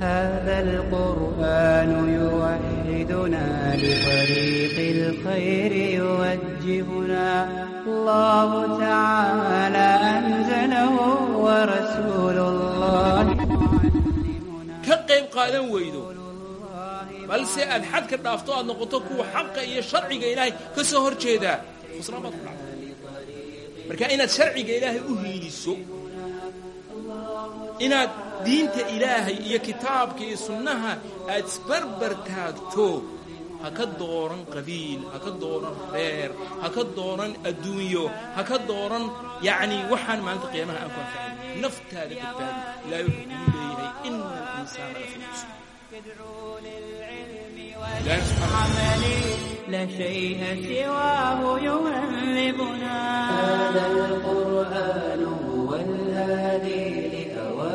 هذا القرآن يوحدنا لطريق الخير يوجهنا الله تعالى أنزله ورسول الله معلمنا ka qayb qaadan weydo balse aad xadka dhaafto aad noqoto kuwa xaqa iyo sharciga ilaahay ka soo hor jeedaa khusraan baad ku dhacday marka inaad sharciga ilaahay u hiiliso inaad diinta ilaahay iyo kitaabka iyo sunnaha aad isbarbar taagto ha ka dooran qabiil ha ka dooran reer ha ka dooran adduunyo ha ka dooran yacni waxaan maalinta qiyaamaha aan ku anfacayn naftaada badbaadi ilaahay wuxuu kugu leeyahay ina alinsaana lafii khusr ilaahay subxaana لا شيء سواه يهذبنا هذا القرآن هو الهادي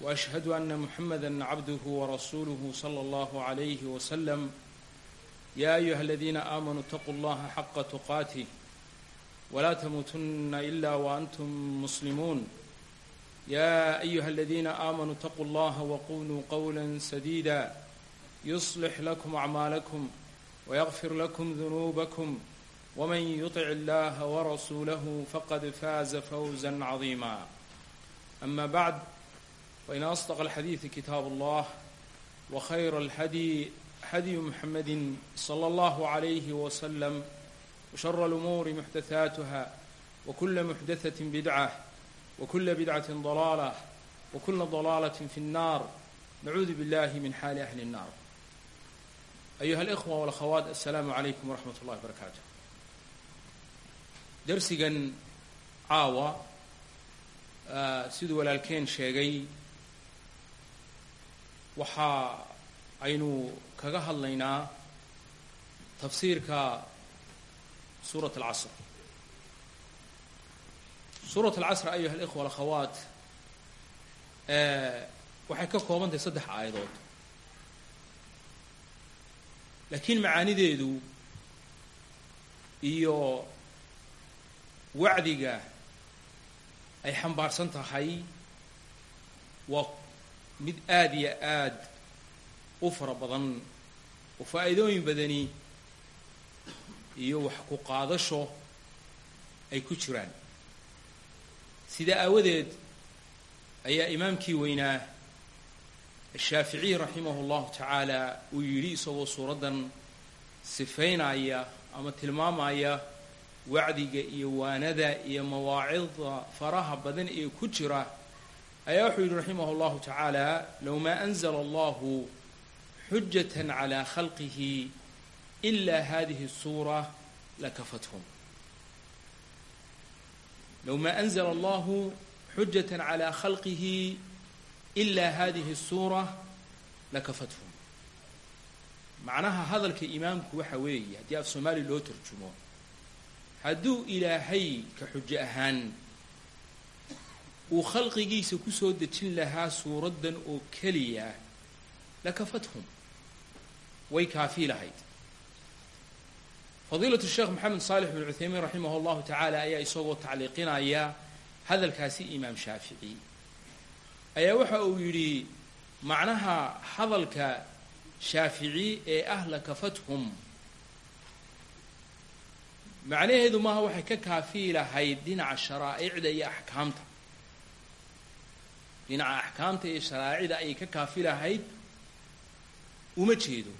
وأشهد أن محمدا عبده ورسوله صلى الله عليه وسلم يا أيها الذين آمنوا اتقوا الله حق تقاته ولا تموتن إلا وأنتم مسلمون يا أيها الذين آمنوا اتقوا الله وقولوا قولا سديدا يصلح لكم أعمالكم ويغفر لكم ذنوبكم ومن يطع الله ورسوله فقد فاز فوزا عظيما أما بعد فإن أصدق الحديث كتاب الله وخير الهدي هدي محمد صلى الله عليه وسلم وشر الأمور محدثاتها وكل محدثة بدعة وكل بدعة ضلالة وكل ضلالة في النار نعوذ بالله من حال أهل النار أيها الإخوة والأخوات السلام عليكم ورحمة الله وبركاته darsigan caawa siduu walaalkeen sheegay waxa aynu kaga hadlaynaa tafsiirka suurat alcasr. Suurat alcasr ayuha alikhwa alakhawaat waxay ka kooban tahay saddex aayadood. Laakiin macaanideedu iyo wacdiga ay xambaarsan tahay waa mid aada iyo aad u fara badan oo faa'iidooyin badani iyo wax ku qaadasho ay ku jiraan. Sidaa aawadeed ayaa imaamkii weynaa ashaaficiy raximahu llahu tacaala uu yidhi isagoo suuraddan sifaynaya ama tilmaamaya wacdiga iyo waanada iyo mawaacida faraha badan ee ku jira ayaa wuxuu yidhi raximah اllahu tacaala low maa anzla allahu xujata calى khalqihi ila hadihi الsuura lakafathum low maa anzla allahu xujata calى khalqihi ila hadihi الsuura lakafathum macnaha hadalka imaamku waxa weeye haddii af soomaali loo tarjumo hadduu ilaahay ka xujo ahaan uu khalqigiisa ku soo dejin lahaa suuraddan oo keliya lakafathum. Way kaafii lahayd. Fadiilatu sheekh maxamed saalix bin cuthaymiin raximah allahu tacaala ayaa isagoo tacliiqinaya hadalkaasi imaam shaafici. Ayaa waxa uu yidhi macnaha hadalka shaafici ee ah lakafathum macnaheedu maaha waxay ka kaafii lahayd dhinaca sharaa'icda iyo axkaamta dhinaca axkaamta iyo sharaa'icda ayay ka kaafi lahayd uma jeedo.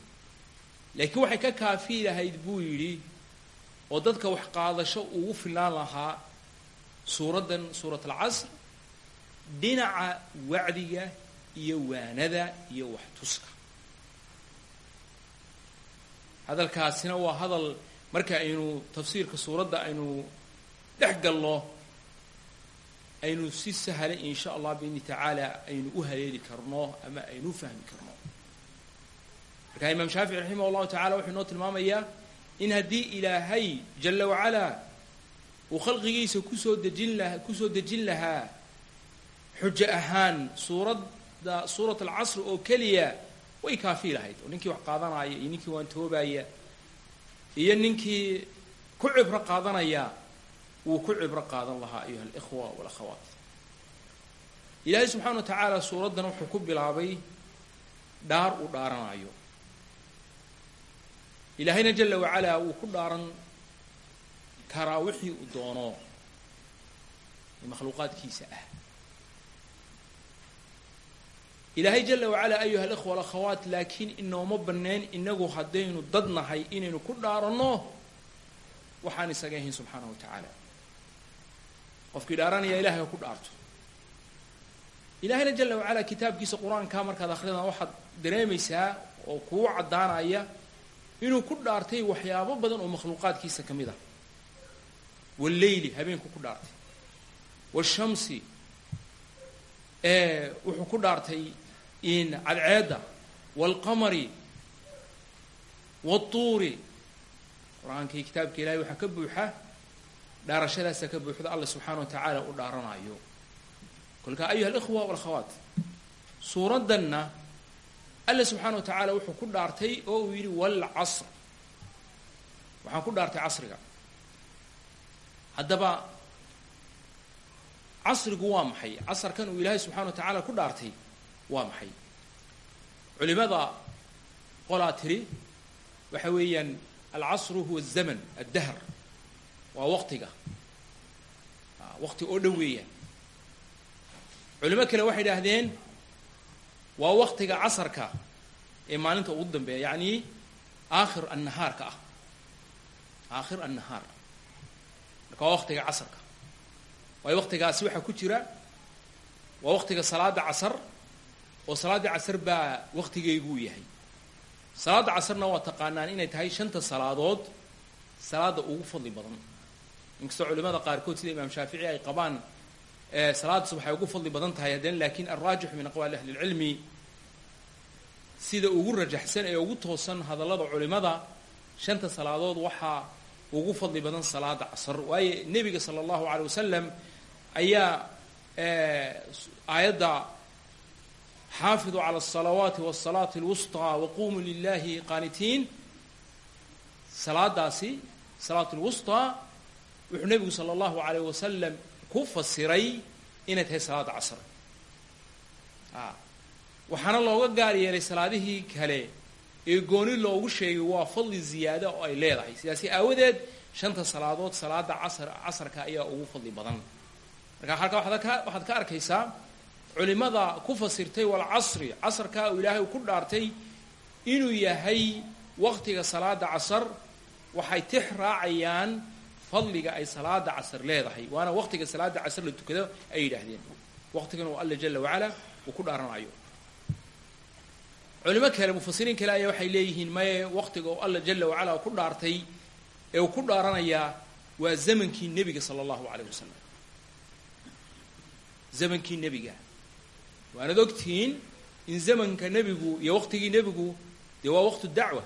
Laakiin waxay ka kaafii lahayd buu yidhi oo dadka wax qaadasho ugu filnaan lahaa suuraddan suurat alcasr dhinaca wacdiga iyo waanada iyo wax tuska. Hadalkaasina waa hadal marka aynu tafsiirka suuradda aynu dhex galno aynu si sahla in sha allah biidni tacaala aynu u haleeli karno ama aynu fahmi karno. Markaa imaam shaafici raximah allahu tacala wuxuu inoo tilmaamayaa in haddii ilaahay jala wacalaa uu khalqigiisa ku soo dejin laha ku soo dejin lahaa xujo ahaan suuradda suurat alcasr oo keliya way kaafi lahayd. Oo ninkii wax qaadanaya iyo ninkii waantoobaya iyo ninkii ku cibro qaadanaya wuu ku cibro qaadan lahaa ayuha alikhwa walakhawaat ilaahay subxana wa tacaala suuraddan wuxuu ku bilaabay dhaar uu dhaaranayo ilaahayna jala wacalaa wuu ku dhaaran karaa wixii uu doono ee makhluuqaadkiisa ah. Ilaahay jala wacalaa ayuha alikhwa alakhawaat laakiin inooma banneen inagu haddaynu dad nahay inaynu ku dhaaranno waxaan isaga ahayn subxaanahu wa tacaala qofkii dhaaranaya ilahay ha ku dhaarto. Ilaahayna jala wacalaa kitaabkiisa qur'aanka markaad akridaan waxaad dareemaysaa oo kuu caddaanaya inuu ku dhaartay waxyaabo badan oo makhluuqaadkiisa ka mid ah. Walleyli habeenku ku dhaartay. Washamsi wuxuu ku dhaartay cadceedda waalqamari waatuuri qur'aankii kitaabka ilahay waxaa ka buuxa dhaarashadaasa ka buuxda alla subxaana wa tacaala u dhaaranayo. Kolkaa ayuha alikhwa walakhawaat suuraddanna alla subxaana wa tacaala wuxuu ku dhaartay oo uu yidhi walcasr waxaan ku dhaartay casriga. Haddaba casrigu waa maxay? Casarkan uu ilaahay subxana wa tacaala ku dhaartay waa maxay? Culimada qolaa tiri waxa weeyaan alcasru huwa azaman addahr waa waqtiga. Waqti oo dhan weeyaan. Culimo kale waxay idhaahdeen waa waqtiga casarka ee maalinta ugu dambeeya yacni aakhir annahaarka ah. Aakhir annahaar. Marka waa waqtiga casarka. Waayo waqtigaasi waxaa ku jira waa waqtiga salaada casar oo salaada casar baa waqtigeyguu yahay. Salaada casarna waa taqaanaan inay tahay shanta salaadood salaada ugu fadli badan inkastoo culimada qaarkood sida imaam shaafici ay qabaan salaaddas waxay ugu fadli badan tahay haddana laakiin alraajix min aqwaali ahli lcilmi sida ugu rajaxsan ee ugu toosan hadallada culimada shanta salaadood waxaa ugu fadli badan salaada casar. Waayo nebiga sala allahu aleyh wasalam ayaa aayadda xaafiduu cala asalawaati wasalaati alwusطaa waqumuu lilahi qaanitiin. Salaadaasi salaat lwusطaa wuxuu nebigu sala allahu alayh wasalam ku fasiray inay tahay salaada casr. Waxaana looga gaar yeelay salaadihii kale ee gooni loogu sheegay waa fadli ziyaada oo ay leedahay. Sidaasi aawadeed shanta salaadood salaada casr casarka ayaa ugu fadli badan. Marka halka waxaad ka waxaad ka arkaysaa culimada ku fasirtay walcasri casarka uu ilaahay ku dhaartay inuu yahay waqtiga salaada casar waxay tix raacayaan fadliga ay salaada casr leedahay. Waana waqtiga salaada casr la tukado ay yidhaahdeen. Waqtigan uu alla jala wacala uu ku dhaaranayo. Culimo kale mufasiriin kale ayaa waxay leeyihiin maye waqtiga uu alla jala wacala ku dhaartay ee uu ku dhaaranayaa waa zamankii nebiga sala allahu alayh wasalam zamankii nebiga. Waanad ogtihiin in zamanka nebigu iyo waqtigii nebigu dee waa waqtu dacwa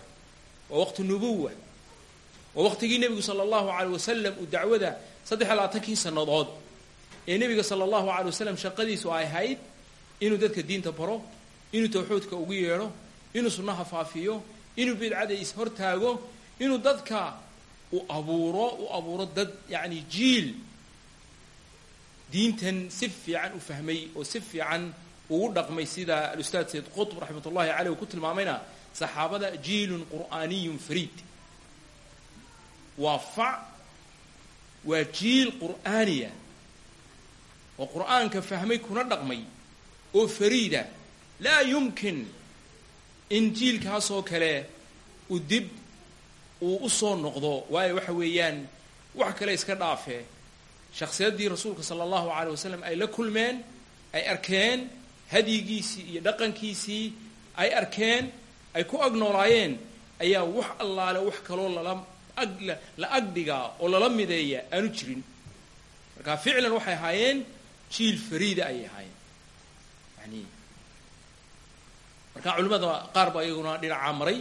waa waqtu nubuwa waa waqtigii nebigu sala allahu aleyh wasalam uu dacwada saddex iyo labaatankii sannadood ee nebiga sala allahu aley wasalam shaqadiisu ay ahayd inuu dadka diinta baro inuu tawxiidka ugu yeedho inuu sunnaha faafiyo inuu bidcada is-hortaago inuu dadka u abuuro u abuuro dad yacni jiil diintan si fiican u fahmay oo si fiican ugu dhaqmay sida alustaad sayd qutb raxmat ullahi caleyh uu ku tilmaamayna saxaabada jiilun qur'aaniyun fariid waa fac waa jiil qur'aaniya. Oo qur'aanka fahmay kuna dhaqmay. Oo fariida laa yumkin in jiilkaasoo kale u dib uu u soo noqdo. Waayo waxa weeyaan wax kale iska dhaafe. Shakhsiyaddii rasuulka sala allahu aleyh wasalam ay la kulmeen ay arkeen hadyigiisii iyo dhaqankiisii ay arkeen ay ku agnoolaayeen ayaa wax allaale wax kaloo lala la agdhigaa oo lala mideeya aanu jirin. Marka ficlan waxay ahaayeen jiil fariida ayay ahaayeen. Yani marka culimmada qaar baa iyaguna dhinacaa maray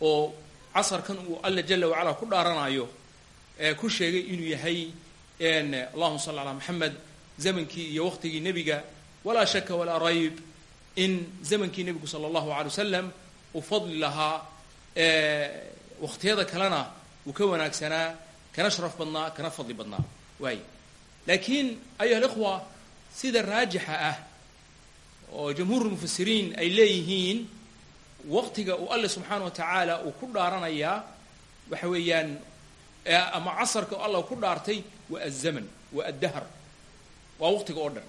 oo casarkan uu alla jala wacala ku dhaaranayo ee ku sheegay inuu yahay allahuma salli calaa maxamed zamankii iyo waqtigii nebiga. Walaa shaka walaa rayb in zamankii nebigu sala allahu alay wasalam uu fadli lahaa waqtiyada kalena uu ka wanaagsanaa kana sharaf badnaa kana fadli badnaa. Waay laakiin ayuha alikhwa sida raajixa ah oo jamhuur lmufasiriin ay leeyihiin waqtiga uu alle subxaana wa tacaala uu ku dhaaranayaa waxa weeyaan ama casarka allah ku dhaartay waa azaman waa addahr. Waa waqtiga oo dhan.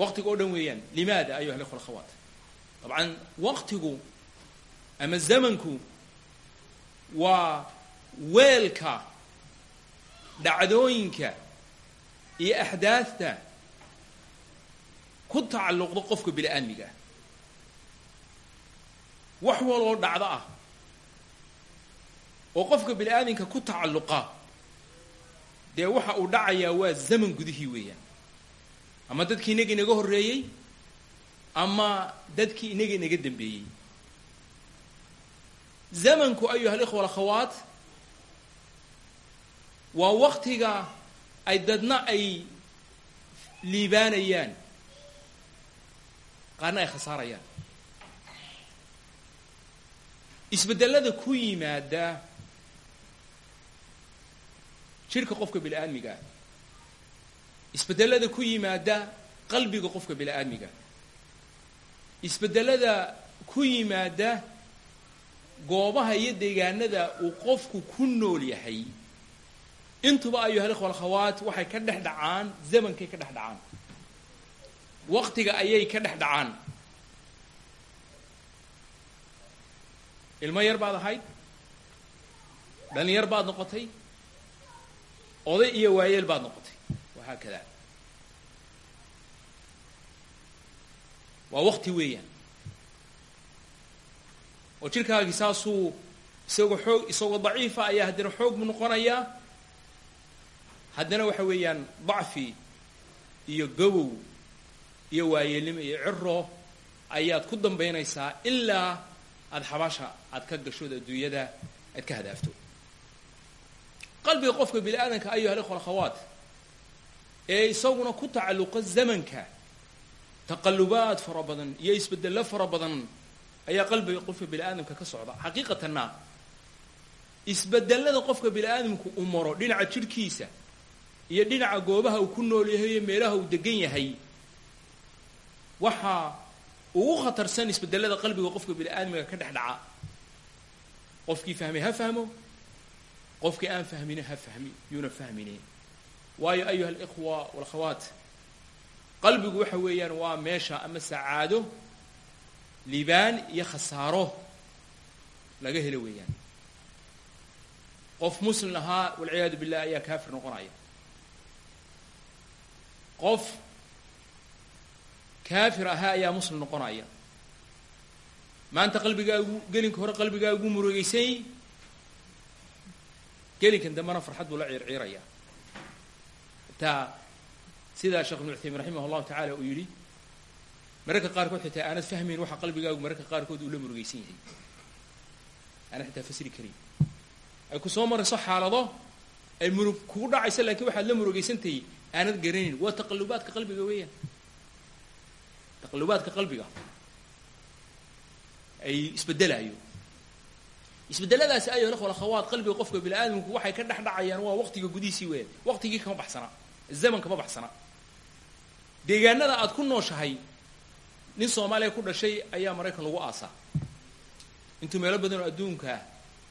Waqtiga oo dhan weeyaan. Limaada ayuha alikhwa alakhawaat dabcan waqtigu ama zamanku waa weelka dhacdooyinka iyo axdaadta ku tacalluqda qofka bini aadmiga wax waloo dhacdo ah oo qofka bini aadamka ku tacalluqa dee waxa uu dhacayaa waa zaman gudihii weeyaan. Ama dadkii inaga inaga horreeyey ama dadkii inaga inaga dambeeyey zamanku ayuha alikhwa alakhawaat waa waktiga ay dadna ay liibaanayaan qaarna ay khasaarayaan isbeddelada ku yimaada jirka qofka bini aadmiga isbeddelada ku yimaada qalbiga qofka bini aadmiga isbeddelada ku yimaada goobaha iyo deegaanada uu qofku ku nool yahay. Intuba ayuha alikhwa alkhawaat waxay ka dhex dhacaan zamankay ka dhex dhacaan. Waqtiga ayay ka dhex dhacaan. Ilmo yar baad ahayd? Dhalinyar baad noqotay? Oday iyo waayeel baad noqotay? Wahaakada. Waa waqti weeyaan oo jirkaagii saasuu isagoo xoog isagoo daciifa ayaa haddana xoog mu noqonayaa haddana waxa weeyaan dacfi iyo gabow iyo waayeelnimo iyo ciro ayaad ku dambaynaysaa ilaa aada xabaasha aad ka gashood adduunyada aad ka hadaafto. Qalbiga qofka bini aadamka ayuha alikhwa alkhawaat ee isaguna ku tacalluqa zamanka taqalubaad fara badan iyo isbeddello fara badan ayaa qalbiga qofka bini aadamka ka socda. Xaqiiqatanna isbedelada qofka bini aadamku uu maro dhinaca jirhkiisa iyo dhinaca goobaha uu ku nool yahay iyo meelaha uu degan yahay waxaa ugu khatarsan isbedelada qalbiga qofka bini aadmiga ka dhex dhaca. Qofkii fahmay ha fahmo qofkii aan fahmina ha fahmi yuuna fahmine. Waayo ayuha alikhwa walakhawaat qalbigu waxa weeyaan waa meesha ama sacaado libaan iyo khasaaro laga helo weeyaan. Qof muslim ahaa walciyaadu billah ayaa kaafir noqonaya. Qof kaafir ahaa ayaa muslim noqonaya. Maanta qalbigaagu gelinka hore qalbigaa ugu murugeysay gelinkan dambena farxad buu la ciirciiraya hataa sidaa sheekh ibnu cuthaymin raximah allahu tacala uu yidhi mararka qaarkood xitaa aanad fahmayn waxa qalbigaagu mararka qaarkood uu la murugeysan yahay. Aanad xitaa fasiri karin. Ay ku soo marayso xaalado ay murug kugu dhacaysa laakiin waxaad la murugeysantahay aanad garanayn. Waa taqalubaadka qalbiga weeyaan. Taqalubaadka qalbiga ay isbedelaayo. Isbedeladaasi ayo ikhwa akhawaat qalbiga qofka bini aadamku waxay ka dhex dhacayaan waa waqtiga gudihiisii weeyaan. Waqtigii kama baxsana zaman kama baxsana. Deegaanada aad ku nooshahay nin soomaaliya ku dhashay ayaa maraykan lagu aasaa intuu meelo badan oo adduunka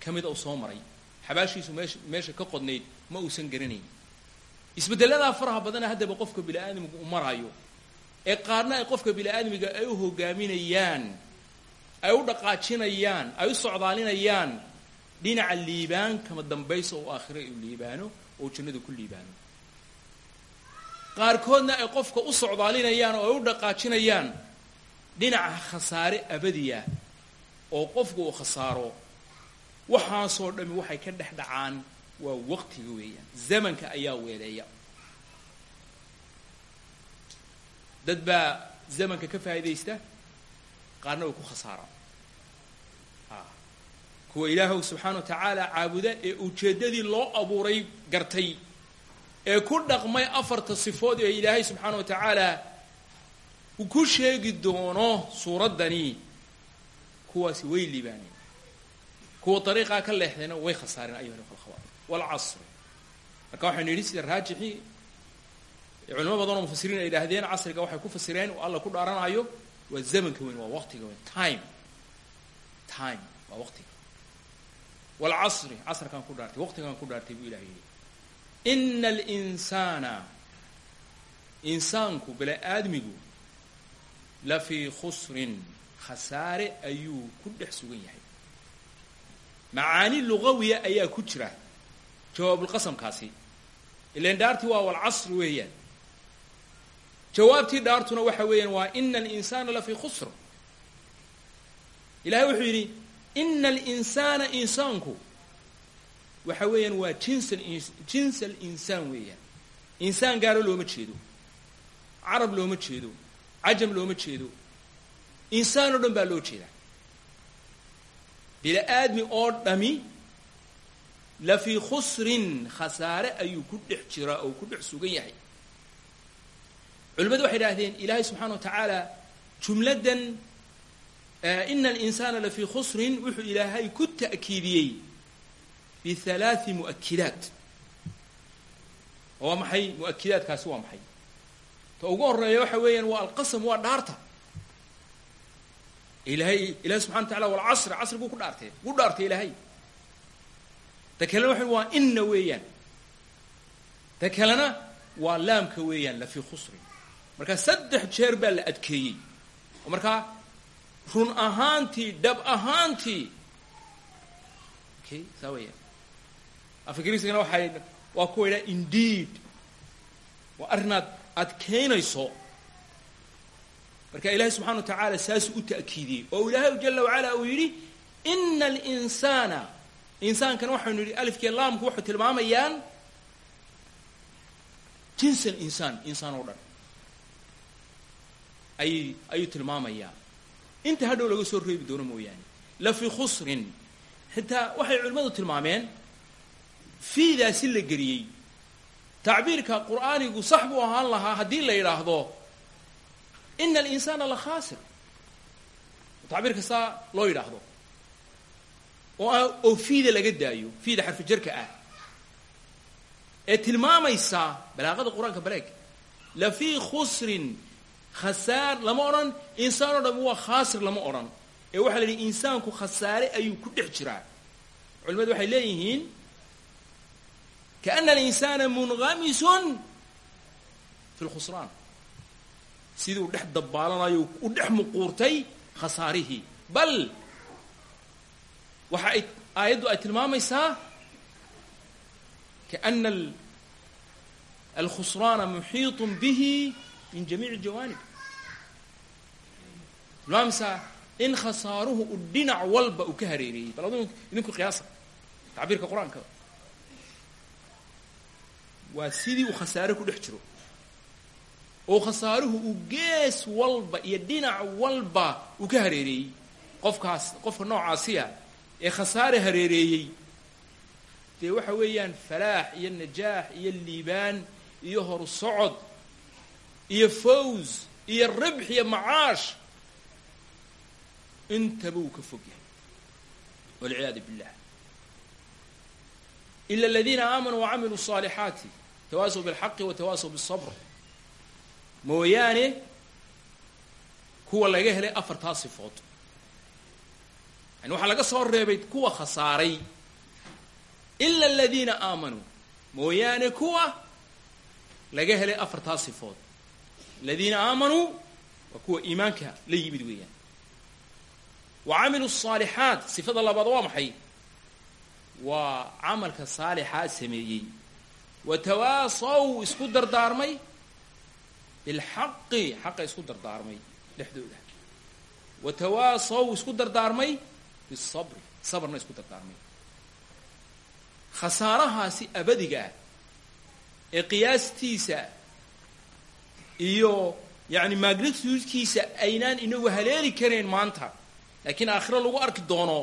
ka mida uu soo maray. Xabaashiisu meesha ka qodnayd ma uusan garanayn. Isbeddeladaa faraha badana haddaba qofka bini aadamku u maraayo ee qaarna ay qofka bini aadamiga ay u hogaaminayaan ay u dhaqaajinayaan ay u socdaalinayaan dhinaca liibaan kama dambaysa oo aakhiro u liibaano oo jannada ku liibaano. Qaarkoodna ay qofka u socdaalinayaan oo ay u dhaqaajinayaan dhinaca khasaare abadiya oo qofku uu khasaaro waxaasoo dhami waxay ka dhex dhacaan waa waqtiga weeyaan. Zamanka ayaa weeleeya dad baa zamanka ka faa'iidaysta qaarna way ku khasaaraan kuwa ilaahu subxaana wa tacaala caabuda ee ujeeddadii loo abuuray gartay ee ku dhaqmay afarta sifood ee ilaahay subxaana wa tacaala ku sheegi doono suuraddani kuwaasi way liibaaneen. Kuwa dariiqaa ka leexdayna way khasaareen ayuha ikhwa waalcasri marka waxaynu yidhi sida raajixii culimo badan oo mufasiriin ay yidhaahdeen casriga waxay ku fasireen alla ku dhaaranayo waa zamanka weyn waa waqtiga weyn. Time. Time. Waa waqtiga. Waalcasri casrkaan ku dhaartay waqtigaan ku dhaartay buu ilah yidhi. Ina alinsaana insaanku bani aadmigu la fii khusrin khasaare ayuu ku dhex sugan yahay. Macaani lugawiya ayaa ku jira jawaabulqasamkaasi ilan dhaartii waa walcasri weeyaan. Jawaabtii dhaartuna waxa weeyaan waa ina alinsaana la fii khusr. Ilahay wuxuu yidhi ina alinsaana insaanku waxa weeyaan waa jins jins alinsaan weeyaan. Insaan gaaro looma jeedo. Carab looma jeedo cajam looma jeedo insaan oo dhan baa loo jeedaa bini aadmi oo dhami la fii khusrin khasaare ayuu ku dhex jiraa oo ku dhex sugan yahay culimmadu waxay idhahdeen ilaahay subxaana wa tacaala jumladdan ina alinsaana la fii khusrin wuxuu ilaahay ku ta'kiidiyey bihalaathi mu'akidaat waa maxay mu'akidaadkaasi waa maxay ta ugu horreeya waxa weeyaan waa alqasam waa dhaarta. Ilahay ilahay subxana wa tacala walcasri casri buu ku dhaartee gu dhaartay ilaahay. Ta kalena waxa waa inna weeyaan. Ta kalena waa laamka weeyaan la fii khusrin markaa saddex jeer baa la adkeeyey. Oo markaa run ahaantii dhab ahaantii. Okay saa weeyaan. Afgrisigana waxay waa kuwa idhaha indeed. Waa arrinaad adkeynayso marka ilaahay subxana wa tacaala saasuu u ta'kiidiyey. Oo ilaahay jala wacala uu yidhi ina alinsaana insaankana waxaynu yidhi alifkii laamku waxay tilmaamayaan jins alinsaan insaan oo dhan. Ayy ayuu tilmaamayaa inta hadhow laga soo reebi doono mooyaane. La fii khusrin. Xitaa waxay culimmadu tilmaameen fiidaasi la geliyey tacbiirka qur'aanigu sax buu ahaan lahaa haddii la yidhaahdo ina alinsaana la khaasir. Tacbiirka saa loo yidhaahdo. Oo oo fiida laga daayo fiida xarfi jarka ah. Ee tilmaamaysa balaaqada qur'aanka baleeg la fii khusrin khasaar lama odhan insaan o dham waa khaasir lama odhan. Ee waxaa la yidhi insaanku khasaare ayuu ku dhex jiraa. Culimadu waxay leeyihiin kaana alinsaana munghamisun fi lkhusraan sidii u dhex dabbaalanayo u dhex muquurtay khasaarihii bal waxa ay aayaddu ay tilmaamaysaa kaana alkhusraana muxiiطun bihi min jamiici jawaanib tilmaamaysaa in khasaaruhu u dhinac walba uu ka hareereeyey bal adu idinku qiyaasa tacbiirka qur'aanka waa sidii uu khasaare ku dhex jiro oo khasaaruhu uu gees walba iyo dhinac walba uu ka hareereeyey qofkaas qofka noocaasiya ee khasaare hareereeyey dee waxa weeyaan falaax iyo najaax iyo liibaan iyo horsocod iyo faws iyo ribx iyo macaash intaba uu ka fog yahay walciyaadu billah ila aladiina aamanuu wacamiluu الصaalixaati tawaasaw bilxaqi watawaasaw bisabr mooyaane kuwa laga helay afartaa sifood yani waxaa laga soo reebay kuwa khasaaray ila aladiina aamanuu mooyaane kuwa laga helay afartaa sifood aladiina aamanuu waa kuwa iimaanka la yimid weeyaan wa camiluu saalixaat sifada labaad waa maxay waa camalka saalixaa sameeyey wa tawaasaw isku dardaarmay. Bilxaqi xaqa isku dardaarmay dhexdooda. Wa tawaasaw isku dardaarmay bisabri sabrna isku dardaarmay. Khasaarahaasi abadiga ah ee qiyaastiisa iyo yacni magnitudekiisa aynaan inagu haleeli karayn maanta. Laakiin aakhiro lagu arki doono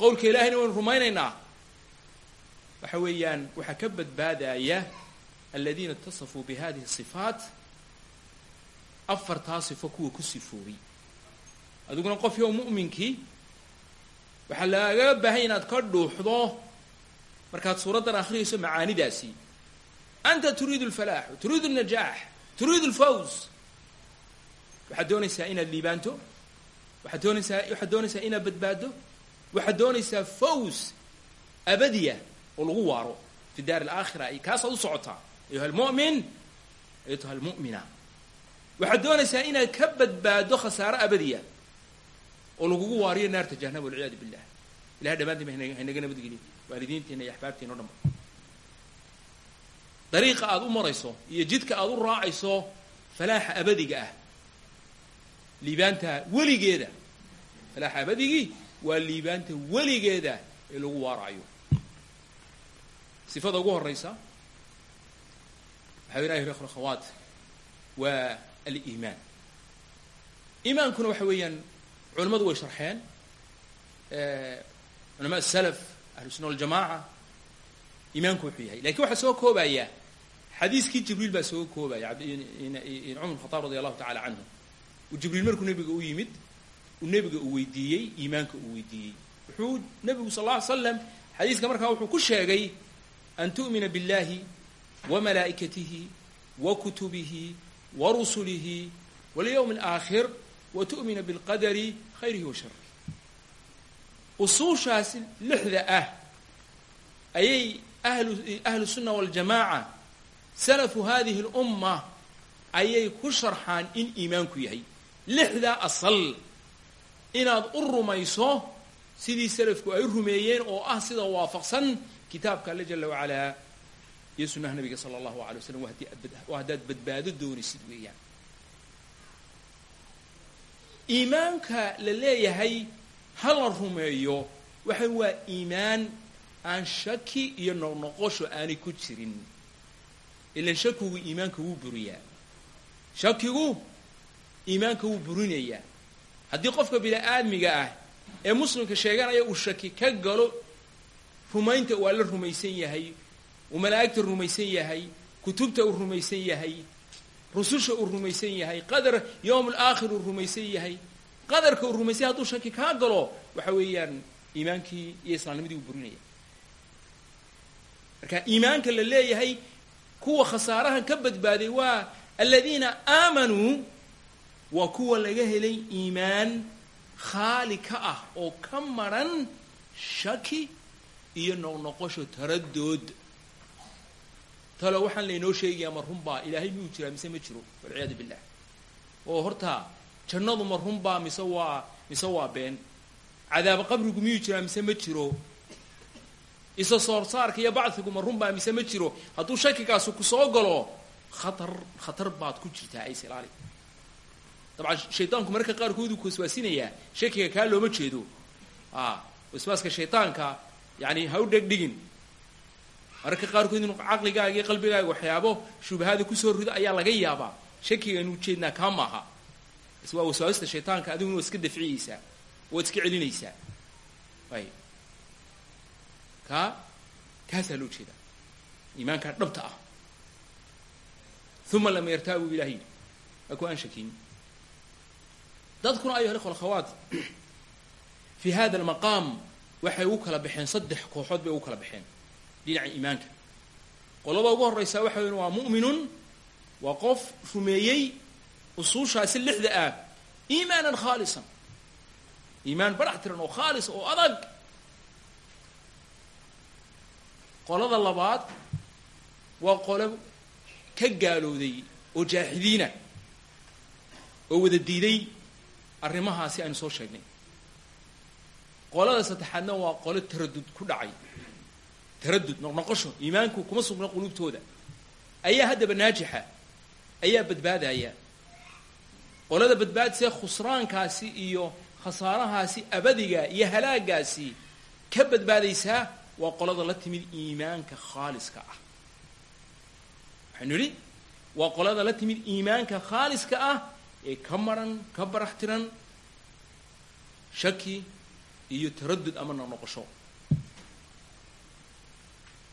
qowlka ilaahayna waynu rumaynaynaa waxa weeyaan waxaa ka badbaadaya aladiina itasafuu bi hadihi sifaat afartaa sifo kuwa ku sifoobay adiguna qof yow mu'minkii waxaa lagaga baahanya inaad ka dhuuxdo markaad suuraddan akhriyayso macaanidaasi. Anta turiidu alfalaax turiidu alnajaax turiidu alfaws waxaad doonaysaa inaad liibaanto waxaad doonaysaa inaad badbaaddo waxaad doonaysaa faws abadiya oo waaro fi daar alaakhira ay kaasaad u socotaa ayuha almu'min ayatuha almu'mina. Waxaad doonaysaa inaad ka badbaaddo khasaaro abadiya oo lagugu waariyo naarta jahanama walciyaadu billah. Ilahay dhammaantiinba hana haynaga nabadgeliyo waalidiinteena iyo axbaabteena o dhanba dariiqa aada u marayso iyo jidka aada u raacayso falaaxa abadiga ah liibaanta weligeeda. Falaaxa abadigii waa liibaanta weligeeda ee lagu waaraayo sifada ugu horeysa waxaa ilahi rekh akhawaat waa aliimaan. Iimaankuna waxa weeyaan culimmadu way sharxeen. Culamaa salaf ahlu sunna waljamaca iimaanku wuxuu yahay. Lakin waxaa soo koobaya xadiiskii jibriil baa soo koobaya cumar khataab radi allahu tacala canhu jibriil markuu nebiga u yimid uu nebiga uu weydiiyey iimaanka uu weydiiyey. Wuxuu nebigu sal alla ly slam markaa wuxuu ku sheegay malaa'ikatihi wa kutubihi wa rusulihi walyawmi alaakhir wa tu'mina bilqadari khayrihi wa sharih usuushaas lixda ah ayay ahlu sunna waljamaaca salafu hadihi اlumma ayay ku sharxaan in iimaanku yahay lixdaa asal inaad u rumayso sidii salafku ay rumeeyeen oo ah sida waafaqsan kitaabka alle jala wacalaa iyo sunnaha nabiga sala allahu alay waslam waa haddaad badbaado doonaysid weeyaan. Iimaanka la leeyahay ha la rumeeyo waxa waa iimaan aan shaki iyo noqnoqosho aanay ku jirin. Ilan shakigu iimaanka wuu buriyaa. Shakigu iimaanka wuu burinayaa. Haddii qofka bini-aadmiga ah ee muslimka sheeganaya uu shaki ka galo rumaynta waa la rumaysan yahay uu malaa'igta rumaysan yahay kutubta uu rumaysan yahay rususha uu rumaysan yahay qadar yowm alaakhir uu rumaysan yahay. Qadarka uu rumaysan yahay hadduu shaki kaa galo waxa weeyaan iimaankii iyo islaamnimadii uu burinaya. Marka iimaanka la leeyahay kuwa khasaarahan ka badbaaday waa aladiina aamanuu waa kuwa laga helay iimaan khaali ka ah oo ka maran shaki iyo noqnoqosho taradood. Talo waxaan laynoo sheegayaa ma runbaa ilaahay miyuu jiraa? Mise ma jiro? Walciyaadu billah oo horta jannadu ma runbaa mise waa mise waa been. Cadaab qabrigu miyuu jiraa? Mise ma jiro? Isa soorsaarka iyo bacdigu ma runbaa mise ma jiro? Hadduu shakigaasu ku soo galo khatar khatar baad ku jirtaa ays ilaali dabcan shaydaanku mararka qaarkooduu kuwaswaasinayaa shakiga kaa looma jeedo. A waswaaska shaydaanka yani ha u dhegdhigin mararka qaarkood inuu caqligaaga iyo qalbigaaga waxyaabo shubahaada ku soo rido ayaa laga yaabaa. Shakiga inu ujeednaa kaa maaha. Bas waa waswaasta shaydaanka adiguna waad iska dafciyeysaa waad iska celinaysaa ay kaa kaasaa loo jeedaa. Iimaankaa dhabta ah. Uma lama yartaabu ilahi waa ku aan shakiyin dadkuna ayuha ikhwa alkhawaat fi hada almaqaam waxay ugu kala baxeen saddex kooxood bay ugu kala baxeen. Dhinaca iimaanka. Qolada ugu horreysaa waxa weyn waa mu'minun waa qof rumeeyey usuushaasi lixda ah iimaanan khaalisan. Iimaan barax tiran oo khaalis oo adag. Qolada labaad waa qolo ka gaalowday oo jaaxidiina oo wada diiday arrimahaasi aynu soo sheegnay qolada saddexaadna waa qolo taradud ku dhacay. Taradud noqnoqosho iimaanku kuma sugna quluubtooda. Ayaa haddaba naajixa ayaa badbaadaya. Qolada badbaadisee khusraankaasi iyo khasaarahaasi abadiga iyo halaagaasi ka badbaadaysaa waa qolada la timid iimaanka khaaliska ah. Waxaynu idhi waa qolada la timid iimaanka khaaliska ah ee ka maran ka barax tiran shaki iyo taradud ama noqnoqosho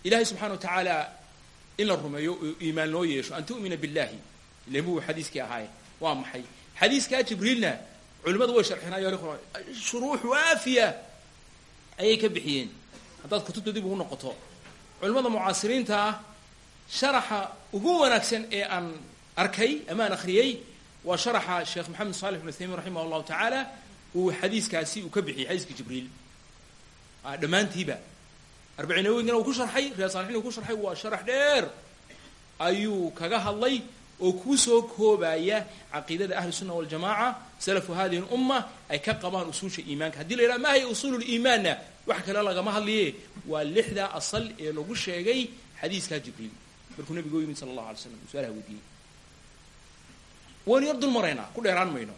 ilahay subxana wa tacaala in la rumeeyo oo iimaan loo yeesho an tu'mina billahi. Ilan buu xadiiskii ahaaye waa maxay? Xadiiskaa jibriilna culimmadu way sharxinayo shuruux waafiya ayay ka bixiyeen. Haddaad kutubta dib ugu noqoto. Culimmada mucaasiriinta ah sharaxa ugu wanaagsan ee aan arkay ama aan akhriyey waa sharaxa sheekh maxamed salix ibn uthaymin raximah allahu tacaala uu xadiiskaasi uu ka bixiyey xadiiska jibriil. Dhammaantiiba arbiciinaweynkana uu ku sharxay reer saalixin uu ku sharxay waa sharax dheer. Ayuu kaga hadlay oo kuu soo koobaya caqiidada ahli sunna waljamaca salafu hadihi lumma ay ka qabaan usuusha iimaanka. Haddii la yidhaha ma haya usuulu liimaanna wax kale lagama hadliye. Waa lixdaa asal ee lagu sheegay xadiiskaa jibriil. Markuu nabigu u yimid sala allahu alay slam uu su'aalaha weydiiyey waynu yar dul ku dheeraan mayno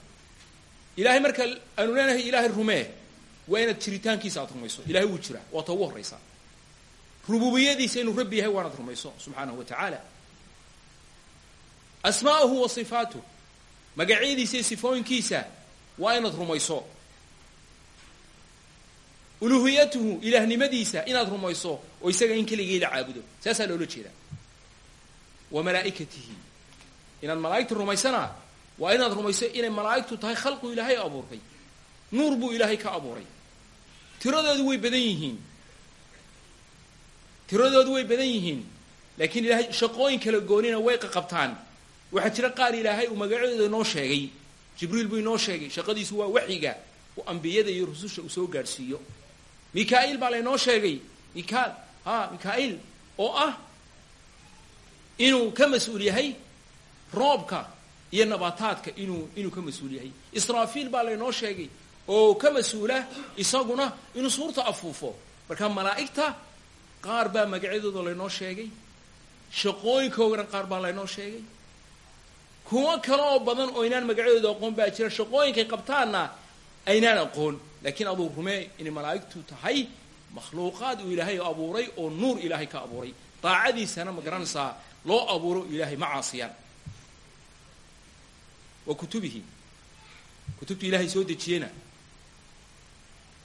ilahay marka aanu leenahay ilaahay rumee waa inaad jiritaankiisa aad rumayso. Ilahay wuu jiraa. Waa ta ugu horraysa rububiyadiisa inuu rabbi yahay waanaad rumayso subxaanahu wa tacaala. Asmaa'uhu wa sifaatuh magacyadiisa sifooyinkiisa waa inaad rumayso. Uluhiyatuhu ilaahnimadiisa inaad rumayso oo isaga in keligii la caabudo. Saasaa loola jeedaa. Wa malaa'ikatihi. Inaad malaa'igta rumaysana waa inaad rumayso inay malaa'igtu tahay khalqu ilaahay abuurtay. Nuur buu ilaahay ka abuuray. Tiradoodu way badan yihiin. Tiradoodu way badan yihiin. Laakiin ilaahay shaqooyin kala goonina way qaqabtaan waxaa jira qaar ilaahay uu magacadooda inoo sheegay. Jibriil buu inoo sheegay. Shaqadiisu waa waxyiga uu ambiyada iyo rususha uu soo gaadhsiiyo. Mika-il baa laynoo sheegay. Mikaal ha mika-il oo ah inuu ka mas'uul yahay roobka iyo nabaataadka inuu inuu ka mas'uul yahay. Israafiil baa laynoo sheegay oo ka mas'uula isaguna inuu suurta afuufo. Marka malaa'igta qaar baa magacyadooda laynoo sheegay shaqooyinkoogana qaar baa laynoo sheegay. Kuwo kale oo badan oo inaan magacyadooda aqoon baa jira shaqooyinkay qabtaanna aynaan aqoon. Laakiin aduu rumee inay malaa'igtu tahay makhluuqaad uu ilaahay abuuray oo nuur ilaahay ka abuuray. Daacadiisana ma garanaysaa loo abuuro ilaahay ma caasiyaan wa kutubihi. Kutubta ilaahay soo dejiyena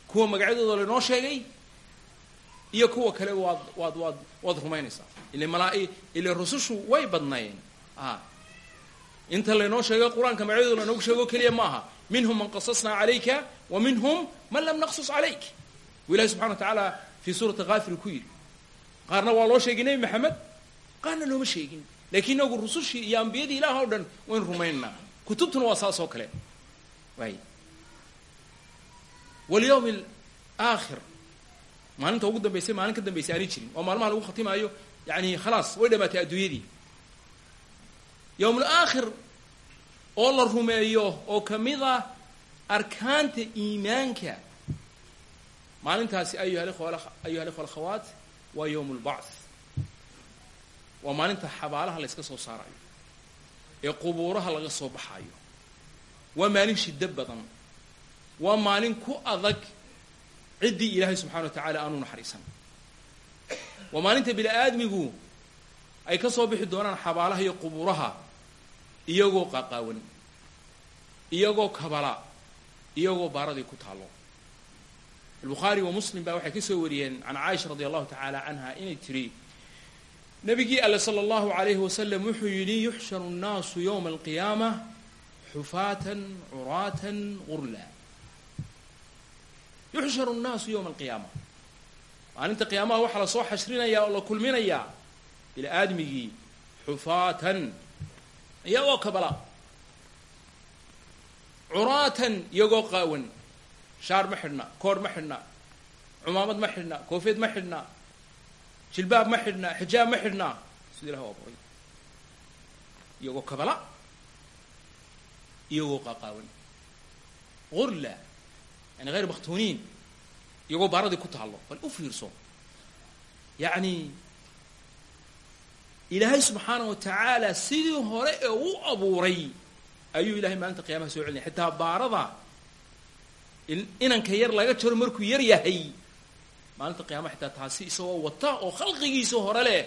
kuwa magacyadooda laynoo sheegay iyo kuwa kale waad waad waad waad rumaynaysaa. Ile malaa- ile rusushu way badnaayeen. A inta laynoo sheegay qur'aanka magacyadooda laynoogu sheego keliya ma aha. Minhum man qasasnaa calayka wa minhum man lam naqsus calayk. U ilahi subxana wa tacaala fii suurati kaafir ku yidhi. Qaarna waa loo sheegay nebi maxamed. Qaarna looma sheegin. Laakiin inagu rusushii iyo ambiyadii ilaah o dhan waynu rumaynaynaa kutubtuna waa saas oo kale. Waay walyawmi alaakhir maalinta ugu dambaysay maalin ka dambaysay aanay jirin. Oo maalmaha lagu khatimaayo yani khalaas way dhamaatay adduunyadii. Yowm alaakhir oo la rumeeyo oo ka mid ah arkaanta iimaanka. Maalintaasi ayuha alikhwa alkhawaat waa yowm lbacth waa maalinta xabaalaha la yska soo saarayo ee qubuuraha laga soo baxayo waa maalin shiddo badan. Waa maalin ku adag ciddii ilaahay subxana wa tacaala aanu naxariisan. Waa maalinta bini aadmigu ay ka soo bixi doonaan xabaalaha iyo qubuuraha iyagoo qaqaawan iyagoo kabala iyagoo baaradii ku taallo. Albukhaari wa muslim baa waxay ka soo wariyeen can caaisha radi allahu tacaala canha inay tidhi nabigii alle sala allahu alayhi wasalam wuxuu yidhi yuxsharu nnaasu yowma alqiyaama xufaatan curaatan gurla. Yuxsharu nnaasu yowma alqiyaama. Maalinta qiyaamaha waxaa la soo xashrinayaa oo la kulminayaa bini aadmigii xufaatan iyagoo kabala curaatan iyagoo qaawan. Shaar ma xidhna koor ma xidhna cumaamad ma xidhna koofeed ma xidhna jilbaab ma xidhna xijaab ma xidhna. Sida ilah u abuuray iyagoo kabala iyagoo qaqaawan gurla yani hayr maktuuniin iyagoo baaradii ku taallo bal u fiirso. Yacni ilaahay subxaana wa tacaala sidii hore ee u abuuray ayuu ilahay maalinta qiyamaha soo celinaya xitaa baarada inanka yar laga jaro markuu yar yahay maalinta qiyamaha xitaa taasi isagoo wata oo khalqigiisa hore leh.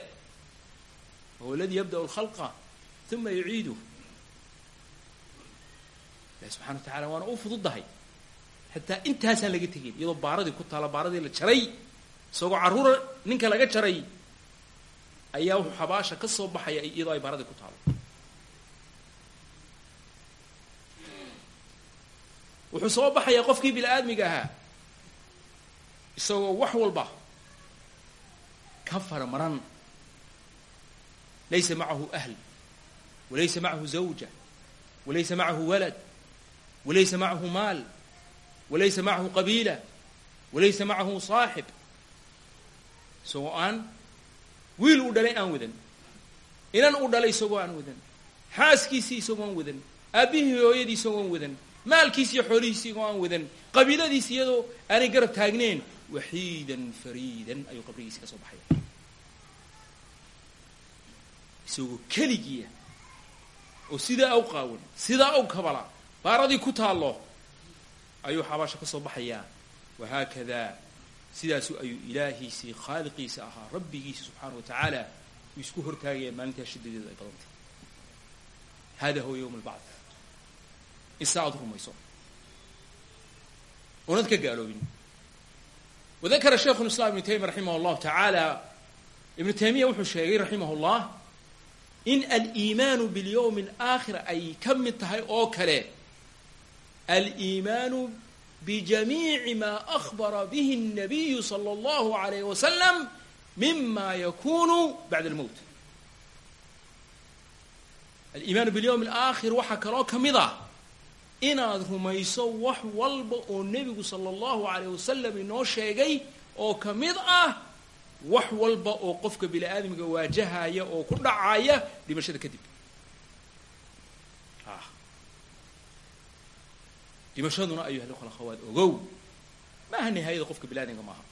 Wahuwa aladii yabda'u alkhalqa uma yuciidu ilahi subxana wa tacala waana u fududdahay xataa intaasaan laga tegin iyadoo baaradii ku taala baaradii la jaray isagoo carruura ninka laga jaray ayaa wuxuu xabaasha ka soo baxaya iyadoo ay baaradii ku taalo wuxuu soo baxayaa qofkii bini aadmiga ahaa isagoo wax walba. Ka faramaran laysa macahu ahl. Walaysa macahu zawja. Walaysa macahu walad. Walaysa macahu maal. Walaysa macahu qabiila walaysa macahu saaxib. Isagoo aan wiil uu dhalay aan wadan. Inan uu dhalay isagoo aan wadan. Xaaskiisii isagoo aan wadan. Aabbihii hooyadii isagoo aan wadan. Maalkiisi iyo xoolihiisi igoo aan wadan. Qabiiladiisi iyadoo aanay garab taagneyn waxiidan fariidan ayuu qabrigiisi ka soo baxaya isagoo keligiia oo sidaa aw qaawan sidaa aw kabala baaradii ku taallo ayuu xabaasha ka soo baxayaa. Wahaakadaa sidaasu ayuu ilaahiisii khaaliqiisa ahaa rabbigiisa subxaana wa tacaala uu isku hortaagaya maalintaa shiddadeedu ay badantay. Hada huwa yowm albacth in aad rumayso. Oonad ka gaaloobin wadakara shaykhu lislam ibnu taymiya raximah allahu tacaala ibnu taymiya wuxuu sheegay raximah llah in aliimaanu bilyowmi alaakhir ay ka mid tahay oo kale aliimaanu bijamiici ma akhbara bihi الnabiyu salى اllahu alayh wasalam mima yakunu bacda almowt aliimaanu bilyowmi alaakhir waxaa kaloo ka mid ah inaad rumayso wax walba oo nebigu sala allahu alayh wasalam inoo sheegay oo ka mid ah wax walba oo qofka bini aadamka waajahaya oo ku dhacaya dhimashada kadib. A dhimashaduna ayuha ikhwa akhawaat ogow. Maaha nihaayada qofka bini aadamka maaha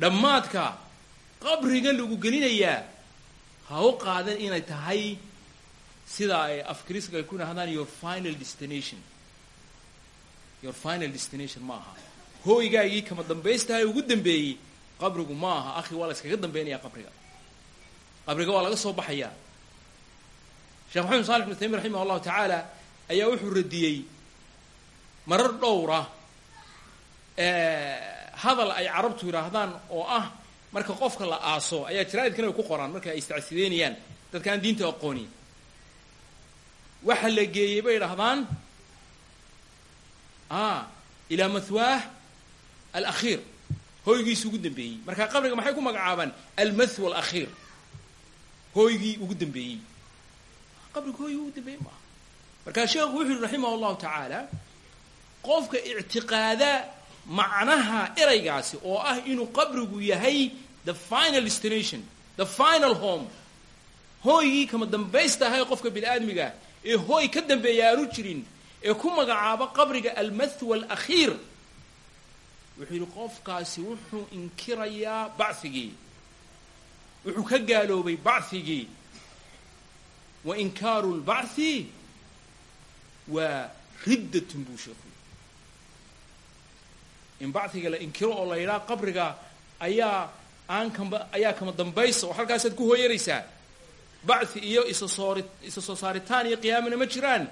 dhammaadka qabrigan lagu gelinayaa ha u qaadan inay tahay sidaa ay afkriska ay ku your final destination. Your final destination ma hooygaagii kama dambaystahay ugu dambeeyey qabrigu ma aha. Akhi waa la iskaga dambeynaya qabriga. Qabriga waa laga soo baxayaa sheekh maxamed salix ibnu taymiya raximah allahu tacaala ayaa wuxuu radiyey marar dhowra hadal ay carabtu yidhaahdaan oo ah marka qofka la aaso ayaa jaraa'idkan ku qoraan marka ay istacsideynayaan dadka aan diinta aqooni waxa la geeyey bay idhahdaan a ilaa mathwaah alakhiir. Hooygiisi ugu dambeeyey. Marka qabriga maxay ku magacaabaan? Almathwa alakhiir. Hooygii ugu dambeeyey. Qabriga hooygii ugu dambeeyey maaha markaa sheekhu wuxu yihi raximah allahu tacaala qofka ictiqaada macnaha eraygaasi oo ah inuu qabrigu yahay the final destination the final home hooygii kama dambaysta qofka bini aadmiga ee hooy ka dambeeya aanu jirin ee ku magacaabo qabriga almathwa alakhiir wuxuu yidhi qofkaasi wuxuu inkirayaa bacigii wuxuu ka gaaloobay bacigii wa inkaaru lbachi waa riddatun buu sheeku in bachiga la inkiro oo la yidhaha qabriga ayaa aan kamba ayaa kama dambaysa oo halkaasaad ku hooyanaysaa bachi iyo isa soori isa soo saaritaan iyo qiyaamana ma jiraan.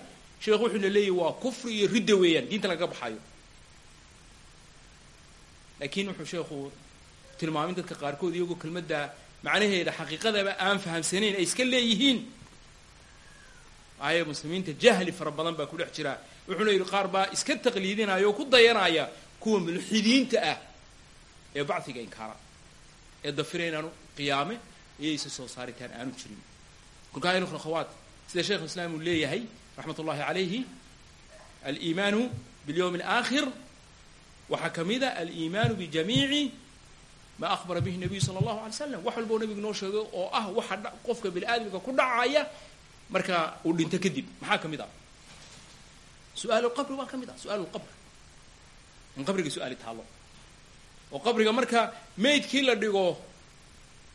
Sheekhu wuxuuna leeyahy waa kufri iyo ridda weeyaan diinta lagaga baxayo. Laakiin wuxuu sheekhu tilmaamin dadka qaarkood iyagoo kelmadda macnaheeda xaqiiqadaba aan fahamsanayn ay iska leeyihiin. Waayo muslimiinta jahli fara badan baa ku dhex jira. Wuxuuna yidhi qaar baa iska taqliidinaya oo ku dayanaya kuwa mulxidiinta ah ee bachiga inkaara ee dafira inaanu qiyaame iyo isa soo saaritaan aanu jirin kolkaa aynu akhawaat sida sheekh islaam uu leeyahay raxmat ullahi calayhi aliimaanu bilyowmi alaakhir waxaa ka mid a aliimaanu bijamiici ma akhbara bihi nabiyu sala allahu alay slam wax walba oo nabigu noo sheegay oo ah waxa qofka bini aadamka ku dhacaya marka uu dhinto kadib. Maxaa ka mid ah su'aal lqabri waa ka mid in qabriga su'aali taallo oo qabriga marka maydkii la dhigo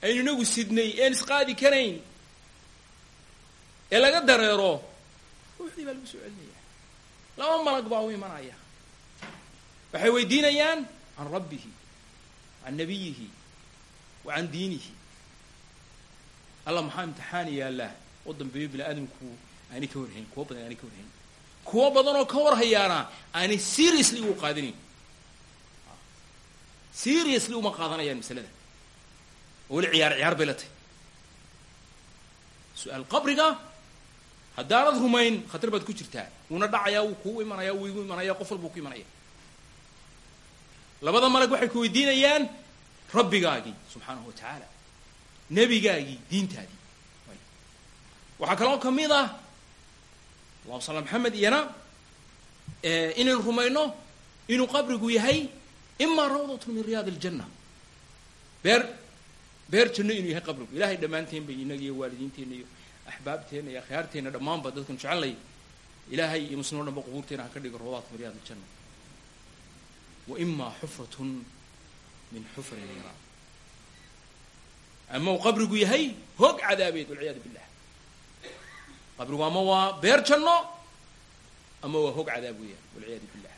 aynu inagu sidnay een isqaadi karayn ee laga dareero. Ruuxdii baa lagu soo celinaya laba malag baa u imanaya. Waxay weydiinayaan can rabbihi can nabiyihi wa can diinihi. Alla maxaa imtixaani yaallaa oo dambeeyo bini aadamku aanay ka warhayn kuwa badan aanay ka warhayn. Kuwo badan oo ka war hayaana aanay seriously ugu qaadanayn seriously uma qaadanayaan masalada. Oo weli ciyaar ciyaar bay la tahy su'aal qabriga haddaanad rumayn khatar baad ku jirtaa. Wuuna dhacayaa wuu kuu imanaya wuu igu imanaya qof walbuu ku imanaya. Labada malag waxay ku weydiinayaan rabbigaagii subxaanahu wa tacaala. Nebigaagii diintaadii waxaa kaloo ka mid ah allahuma salla maxamed iyana inaynu rumayno inuu qabrigu yahay imaa rawdatun min riyaad aljanna. Beer beer janno inuu yahay qabrigu. Ilahay dhammaanteen bay inaga iyo waalidiinteenna iyo axbaabteenna iyo akhyaarteenna dhammaanba dadkan jecelnay ilaahay iyo muslimin o dhan ba qubuurteena ha ka dhigo rawdaat min riyaad aljanna wa imaa xufratun min xufri niiraan ama uu qabrigu yahay hoog cadaabeed walciyaadu billah qabrigu ama waa beer janno ama waa hog cadaab weeyaan walciyaadu billah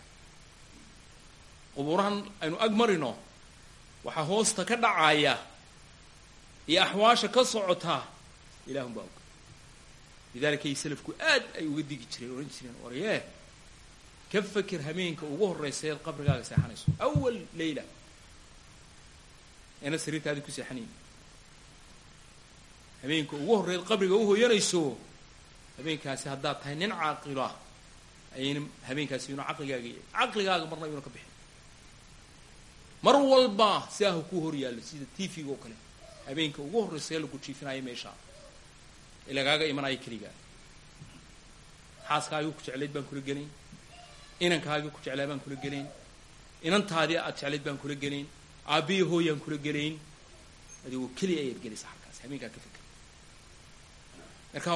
qubuurahan aynu ag marino waxaa hoosta ka dhacaya iyo axwaasha ka socota ilahun baa og lidalika ay salafku aad ay uga digi jireen ohan jireen waryee ka fakir hameenka ugu horraysa eed qabrigaaga seexanayso awal layla. Eena sariirtaadi ku seexanayn habeenka ugu horreyd qabriga u hoyanayso habeenkaasi haddaad tahay nin caaqila ayayna habeenkaasi yuna caqligaaga caqligaaga marna yuna ka bixin. Mar walba siaaha ku hor yaallo sida t v-ga oo kale habeenka ugu horraysa lagu jiifinayo meesha ee lagaaga imanayo keligaa xaaskaagii ku jeclayd baan kula gelayn inankaagii ku jeclaa baan kula gelayn inantaadii aad jeclayd baan kula gelayn aabbiyi hooyaan kula gelayn adigoo keliya ayaad gelaysa halkaas. Habeenkaa ka fikr marka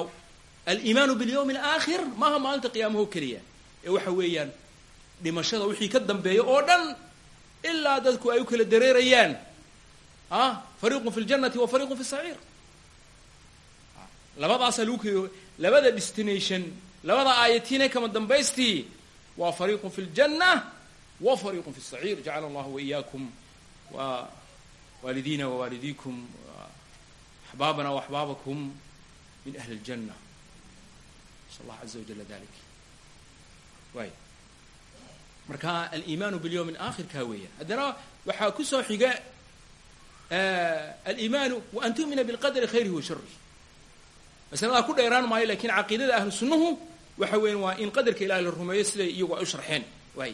aliimaanu bilyawmi alaakhir maaha maalinta qiyaamaho keliya. Ee waxa weeyaan dhimashada wixii ka dambeeya oo dhan ilaa dadku ay u kala dareerayaan. Ah fariiqun fi ljanati wa fariiqun fi saciir labadaasaa lagu keliyo labada destination labada aayatiine kama dambaystii? Waa fariiqun fi ljanna wa fariiqun fi saciir jacala allahu waiyaakum wa waalidiina wawaalidiikum axbaabana waaxbaabakum min ahli اljanna nasal allah caza wajala dalik waay marka aliimaanu bilyawmi alaakhir kaa weeyaan. Haddana waxaa ku soo xiga aliimaanu wa an tu'mina bilqadari khayrihi wa sharih masaladaa ku dheeraan maayo lakin caqiidada ahlu sunnuhu waxa weyan waa in qadarka ilahi la rumeeyo siday iyagu ay u sharxeen waay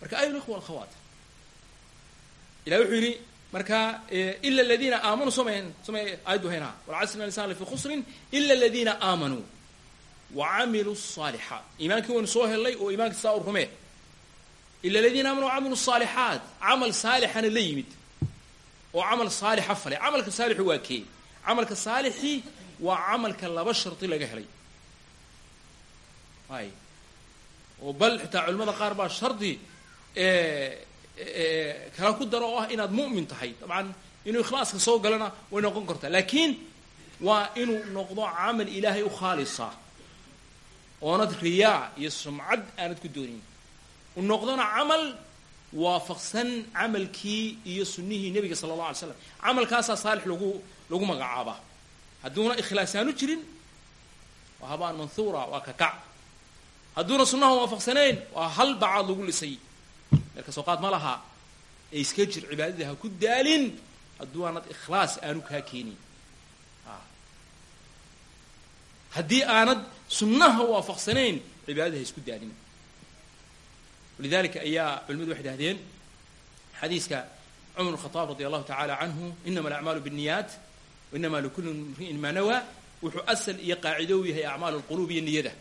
marka ayuha ikhwa alkhawaat ilah wuxuu yidhi marka ila aladiina aamanuu somayn somay aayaddu haynaha walcasri ina linsana lafi khusrin ila aladiina aamanuu wa camiluu الصaalixaat iimaankii waynu soo hellay oo iimaanka saa u rumee ila aladiina aamanuu wacamilu الصaalixaat camal saalixana la yimid oo camal saalixa falay camalka saalixu waa kee camalka saalixii waa camalka laba shardi laga helay. Ay. Oo bal xitaa culimada qaar baa shardi kala ku daro oo ah inaad mu'min tahay. Dabcan inuu ikhlaaska soo galana way noqon kartaa. Laakiin waa inuu noqdo camal ilaahay u khaalisa. Oonad riyaa iyo sumcad aanad ku doonin. U noqdona camal waafaqsan camalkii iyo sunnihii nebiga sala allah alay slam camalkaasaa saalix lagu lagu magacaabaa hadduuna ikhlaasaanu jirin waa habaan manhuura waa kakac hadduuna sunnaha waafaqsanayn waa hal bacaad lagu lisay. Meelka soo qaad ma laha ee iska jir cibaadadii ha ku daalin hadduu aanad ikhlaas aanu kaa keenin. Haddii aanad sunnaha waafaqsanayn cibaadada ha isku daalin. Walidalika ayaa culimadu waxay dhahdeen xadiiska cumar khaaab radi allahu tacala canhu inama alacmaalu biاniyaat wainama likuli imri'in maa nawaa wuxuu asal iyo qaacido u yahay acmaal اlquluub iyo niyada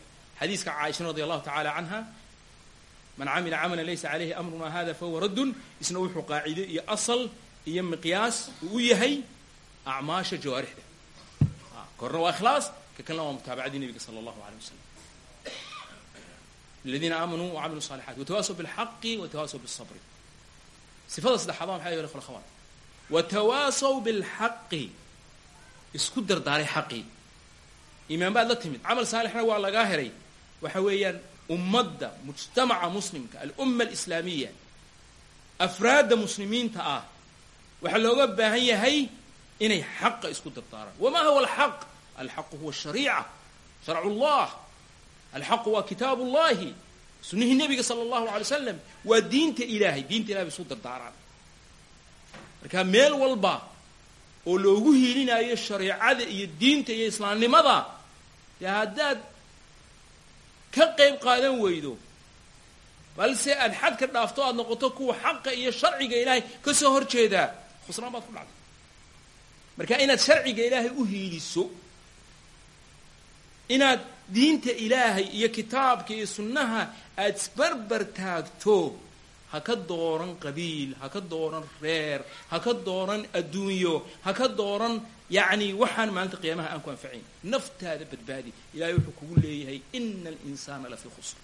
xadiiska caaisha radi allahu tacala canha man camila camalan laysa calayhi amruna hada fahuwa raddun isna wuxuu qaacido iyo asal iyo miqyaas uu u yahay acmaasha jawaarixda korna waa ikhlaas ka kalna waa mutaabacadii nebiga sala allahu aleyh wasalam aladiina aamanuu wacamilu salixaat watawaasaw bilxaqi watawaasaw bisabri sifada saddexaad waa maxay yoh akhwaat watawaasaw bilxaqi isku dardaaray xaqii iimaan baad la timid. Camal saalixna waa lagaa helay. Waxa weeyaan ummadda mujtamaca muslimka alumma alislaamiya afraadda muslimiinta ah waxaa looga baahan yahay inay xaqa isku dardaaraan. Wama huwa alxaq? Alxaqu huwa ashariica sharcu llah alxaqu waa kitaab ullahi sunnihii nebiga sala allahu alay wasalam waa diinta ilaahay diinta ilahay isu dardaaraan. Marka meel walba oo loogu hiilinayo shareecada iyo diinta iyo islaamnimada dee haddaad ka qayb qaadan weydo balse aad xad ka dhaafto aad noqoto kuwa xaqa iyo sharciga ilaahay ka soo hor jeedaa khusraan baad ku dhacday. Marka inaad sharciga ilaahay u hiiliso inaad diinta ilaahay iyo kitaabka iyo sunnaha aad isbarbar taagto ha ka dooran qabiil ha ka dooran reer ha ka dooran adduunyo ha ka dooran yacni waxaan maalinta qiyaamaha aan ku anfacayn. Naftaada badbaadi. Ilahay wuxuu kugu leeyahay ina alinsaana lafii khusr.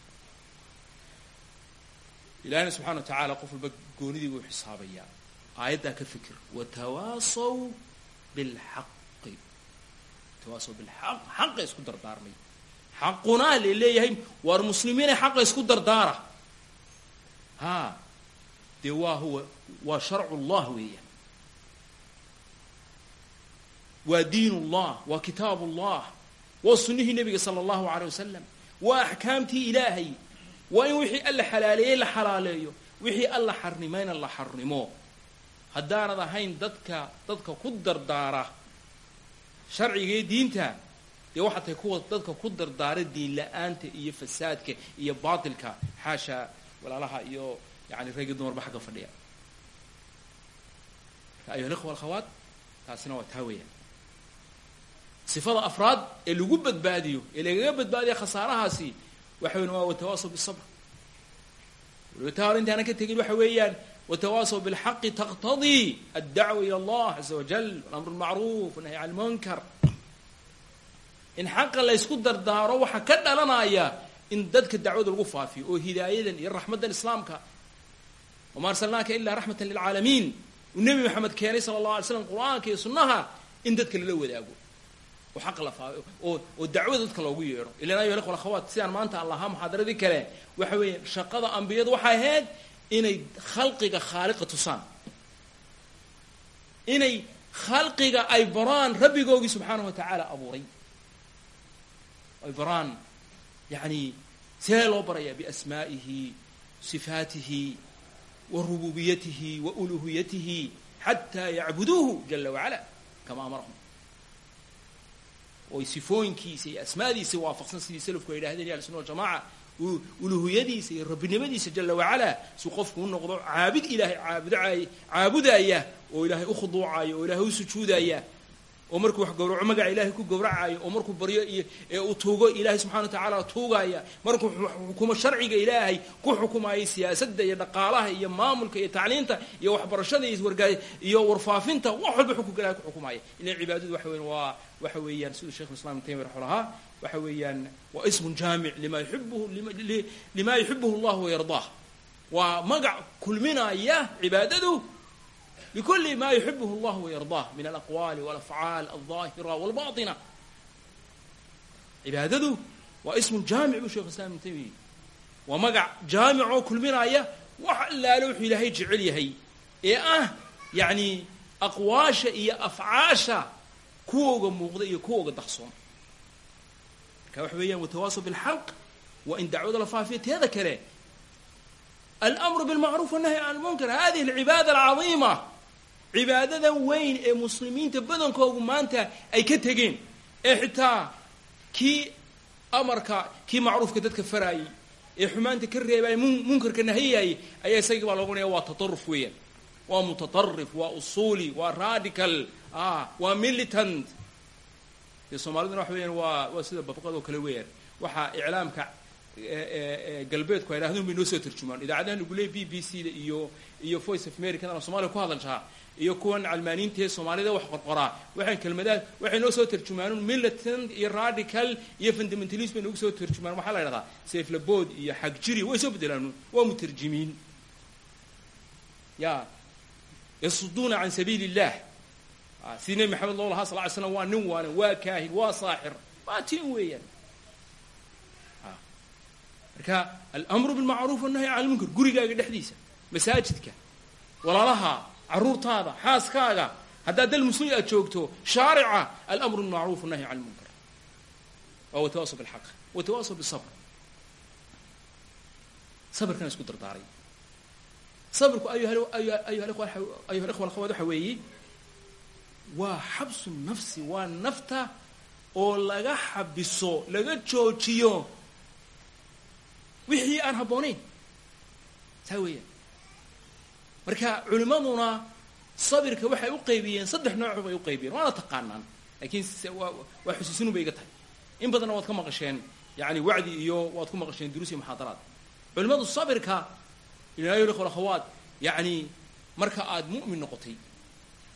Ilahina subxana wa tacaala qof walba goonidii buu xisaabayaa. Aayaddaa ka fikir watawaasaw bilxaqi. Watawaasaw bilxaq xaqa isku dardaarmay. Xaqunaa la leeyahay waar muslimiina xaqa isku dardaara ha dee waa huwa waa sharcu llah weeyaan waa diin ullah waa kitaab ullah waa sunnihii nebiga sala allahu aleyh wasalam waa axkaamtii ilaahay waa in wixii alla xalaaleeyey la xalaaleeyo wixii alla xarnimayna la xarnimo. Haddaanad ahayn dadka dadka ku dardaara sharcigae diinta dee waxaa kuwa dadka ku dardaara diin la'aanta iyo fasaadka iyo baatilka. Xaasha walaalaha iyo yani ragii dumarba xagga fadhiya. Ayuha alikhwa alkhawaat taasina waa taa weeyaan. Sifada afraad ee lagu badbaadiyo ee lagaga badbaadiya khasaarahaasi waxa weyan waa watawaasaw bisabr waliba taa hor intaanan ka tegin waxa weeyaan watawaasaw bilxaqi taqtadii addacwa ila allah caza wajal alamr lmacruuf wanahyi can lmunkar in xaqa laysku dardaaro waxaa ka dhalanaya in dadka dacwada lagu faafiyo oo hidaayadan iyo raxmaddan islaamka wama arsalnaaka ilaa raxmatan lilcaalamiin uu nebi maxamed keenay sala allah alay slam qur'aanka iyo sunnaha in dadka lala wadaago. Oo xaqa la faafiyo oo oo dacwada dadka loogu yeedho. Ilan ayo ikhwa akhawaat sidaan maanta aan lahaa muxaadaradii kale. Waxa weeye shaqada ambiyadu waxay ahayd inay khalqiga khaaliqa tusaan. Inay khalqiga ay baraan rabbigoogii subxaanahu wa tacaala abuuray. Ay baraan yani see loo baraya biasmaa'ihi sifaatihi wa rububiyatihi wa uluhiyatihi yacbuduuhu jala wacala kama amarahum oy sifooyinkiisa iyo asmaadiisa waafaqsan sidii selafku ay yidhahdeen ya alsuna waljamaca uluhiyadiisa iyo rabbinimadiisa jala wacala si qofku u noqdo caabid ilaahay caabudaay oo ilaahay u khuduucaya oo ilaahay u sujuudaya oo markuu wax gawraco magaca ilaahay ku gawracayo oo markuu baryo iyo ee uu tuugo ilaahay subxana wa tacaala tuugaya. Markuu xukumo sharciga ilaahay ku xukumayo siyaasadda iyo dhaqaalaha iyo maamulka iyo tacliinta iyo waxbarashada iyo wargaa iyo warfaafinta wax walba xukunka ilahay ku xukumaya ilan cibaadadu waxa weyan waa waxa weeyaan siduu shekh islam ibn taymiya raxu waxa weeyaan waa ismun jaamic lima yuxibuhu lima yuxibuhu allah wayardaah waa magac kulminaya cibaadadu bkuli ma yuxibh اllah wayardah min alaqwali walafcaal alظaahira walbaطina cibaadadu waa ismu jaamic bu shekh islam ibn taymiya waa magac jaamic oo kulminaya wax allaale wuxuu ilaahay jecel yahay ee ah yani aqwaasha iyo afcaasha kuwooga muuqda iyo kuwooga daqsoon marka waxa weeyaan watawaasaw bilxaq waa in dacwada la faafiya teeda kale almru bilmacruuf wanahy can lmunkar hadihi alcibaada alcadiima cibaadadan weyn ee muslimiinta badankoogu maanta ay ka tegeen ee xitaa kii amarka kii macruufka dadka faraayey ee xumaanta ka reebaayay munkarka nahiyayay ayaa isagii baa looganaya waa tataruf weeyaan waa mutatarif waa usuli waa radical waa militant dee soomaaliduna waxa weyaan waa waa sida babqad oo kale weeyaan waxaa iclaamka galbeedku ay dhahdun bay noo soo tarjumaan. Idaacadahan lagu leeyay b b c da iyo iyo voice of americana soomaliya ku hadalshaa iyo kuwan calmaaniintaee soomaalida wax qorqoraa waxay kelmadaad waxay noo soo tarjumaanun militant iyo radical iyo fundamentalist bay noogu soo tarjumaan. Waxaa la ydhahdaa saflabod iyo xagjiri way soo bedelaan waa mutarjimiin. Ya yasuduuna can sabiili illah sidii nebi maxamed loo lahaa sal ly slam waa nin waanan waa kaahin waa saaxir. Waa tin weeyaan marka almru bilmacruuf wanahy can lmunkar gurigaaga dhexdiisa masaajidka walaalaha caruurtaada xaaskaaga haddaad dal muslimi aad joogto shaarica almru bilmacruuf wanahy can lmunkar waa watawaasaw bilxaq watawaasaw bisabr sabirkana isku dardaaray. Sabirku ayuha ikhwa alkhawaat waxa weeye waa xabsu nafsi waa nafta oo laga xabiso laga joojiyo wixii aan habboonayn. Saa weeyaan marka culimaduna sabirka waxay u qaybiyeen saddex nooc bay u qaybiyeen waana taqaanaan. Lakiin waa xusuusinu bay iga tahay. In badanna waad ka maqasheen yani wacdi iyo waad ku maqasheen duruus iyo muxaadaraad. Culimadu sabirka ilayo ikhwa akhawaat yani marka aad mu'min noqotay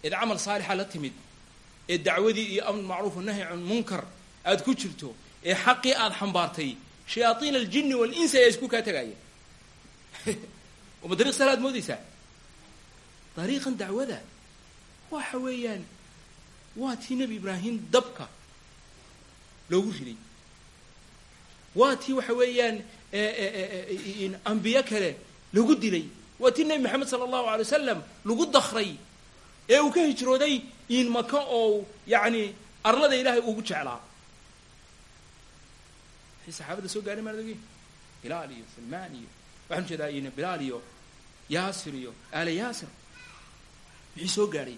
eed camal saalixa la timid ee dacwadii iyo amr macruuf nahy can munkar aad ku jirto ee xaqii aad xambaartay shayaaiin aljini walinsi ayaa isku kaa tegaya ma dariiq sala ad moodeysaa dariiqan dacwada. Waxa weeyaan waa tii nebi ibraahim dabka loogu riday. Waa tii waxa weeyaan ambiye kale lagu dilay. Waa tii nebi maxamed sala allahu alay wasalam lagu dakray ee uu ka hijrooday in maka oo yani arlada ilaahay ugu jeclaa waxay saxaabada soo gaadhay maan ogi bilaal iyo salmaan iyo waxaan u jeedaa in bilaal iyo yaasir iyo aala yaasir wixii soo gaadhay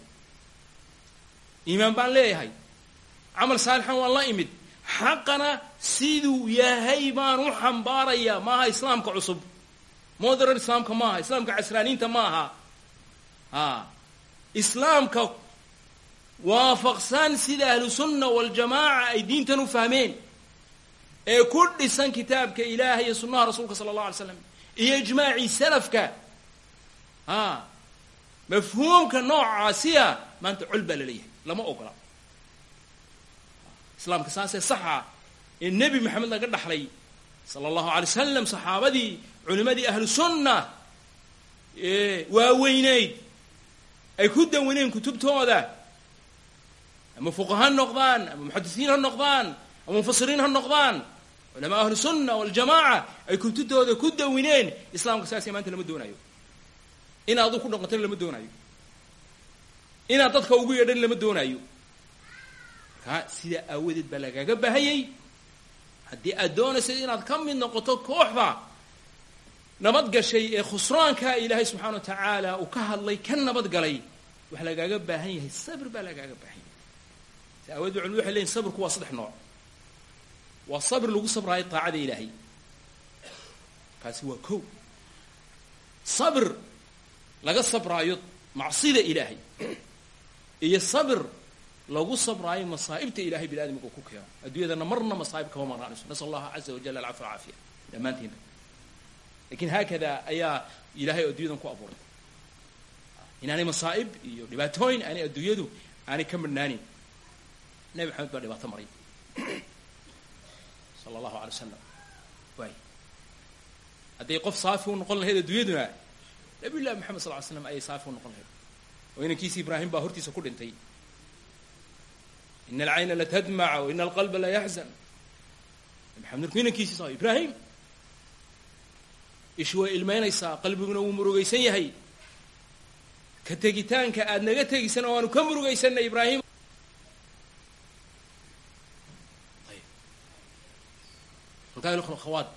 iimaan baan leeyahay camal saalixan waan la imid xaqana siduu yahay baan u xambaarayaa maaha islaamka cusub modern islaamka maaha islaamka casraaniinta ma aha a islaamka waafaqsan sida ahlu sunna waljamaaca ay diintan u fahmeen ee ku dhisan kitaabka ilaahay iyo sunnaha rasuulka sala allah alay slam iyo ijmaacii salafka a mafhuumka noocaasiya maanta col baa la leeyahay lama ogola. Islaamka saasee saxa ee nebi maxamed laga dhaxlay sala allahu alay wasalam saxaabadii culimadii ahlu sunna ee waaweyneyd ay ku dawaneen kutubtooda. Ama fuqaha noqdaan ama muxadisiin ha noqdaan ama mufasiriin ha noqdaan culamaa ahlu sunna waljamaaca ay kutubtooda ku dawineen islaamka saasee maanta lama doonayo. Inaad adu ku dhaqantana lama doonayo. Inaad dadka ugu yeedhan lama doonayo. Markaa sidaa aawadeed baa lagaaga baahayey haddii aad doonaysa inaad ka mid noqoto kooxda nabad gashay ee khusraanka ilaahay subxana wa tacaala uu ka hadlay ka nabad galay waxaa lagaaga baahan yahay sabr baa lagaaga baahan yahay. Si aawadeed waxay leyihin sabrku waa saddex nooc waa sabr lagu sabraayo taacada ilaahay. Kaasi waa ko sabr laga sabraayo macsida ilaahay. Iyo sabr lagu sabraayo masaa'ibta ilahay bini aadamka ku keeno. Adduunyadana marna masaa'ib kama maqnaanayso nasal allaha caza wajal alcafwa alcaafiya dhammaantiinba laakiin haakada ayaa ilahay adduunyadan ku abuuray. Inaanay masaa'ib iyo dhibaatooyin aanay adduunyadu aanay ka midhnaanin nebi maxamed baa dhibaato maray sala allahu alay wasalam waay hadday qof saafi u noqon lahayd adduunyaduna nabiy llahi maxamed sal ly slam ayay saafi u noqon lahayd. Oo inankiisi ibraahim baa hortiisa ku dhintay. Ina alcayna latadmaca wa ina alqalba la yaxzan maxamed markuu inankiisii sa ibraahim ishi way qalbiguna wuu murugaysan yahay. Ka tegitaanka aad naga tegisan oo aanu ka murugaysanay ibraahim alkhawaad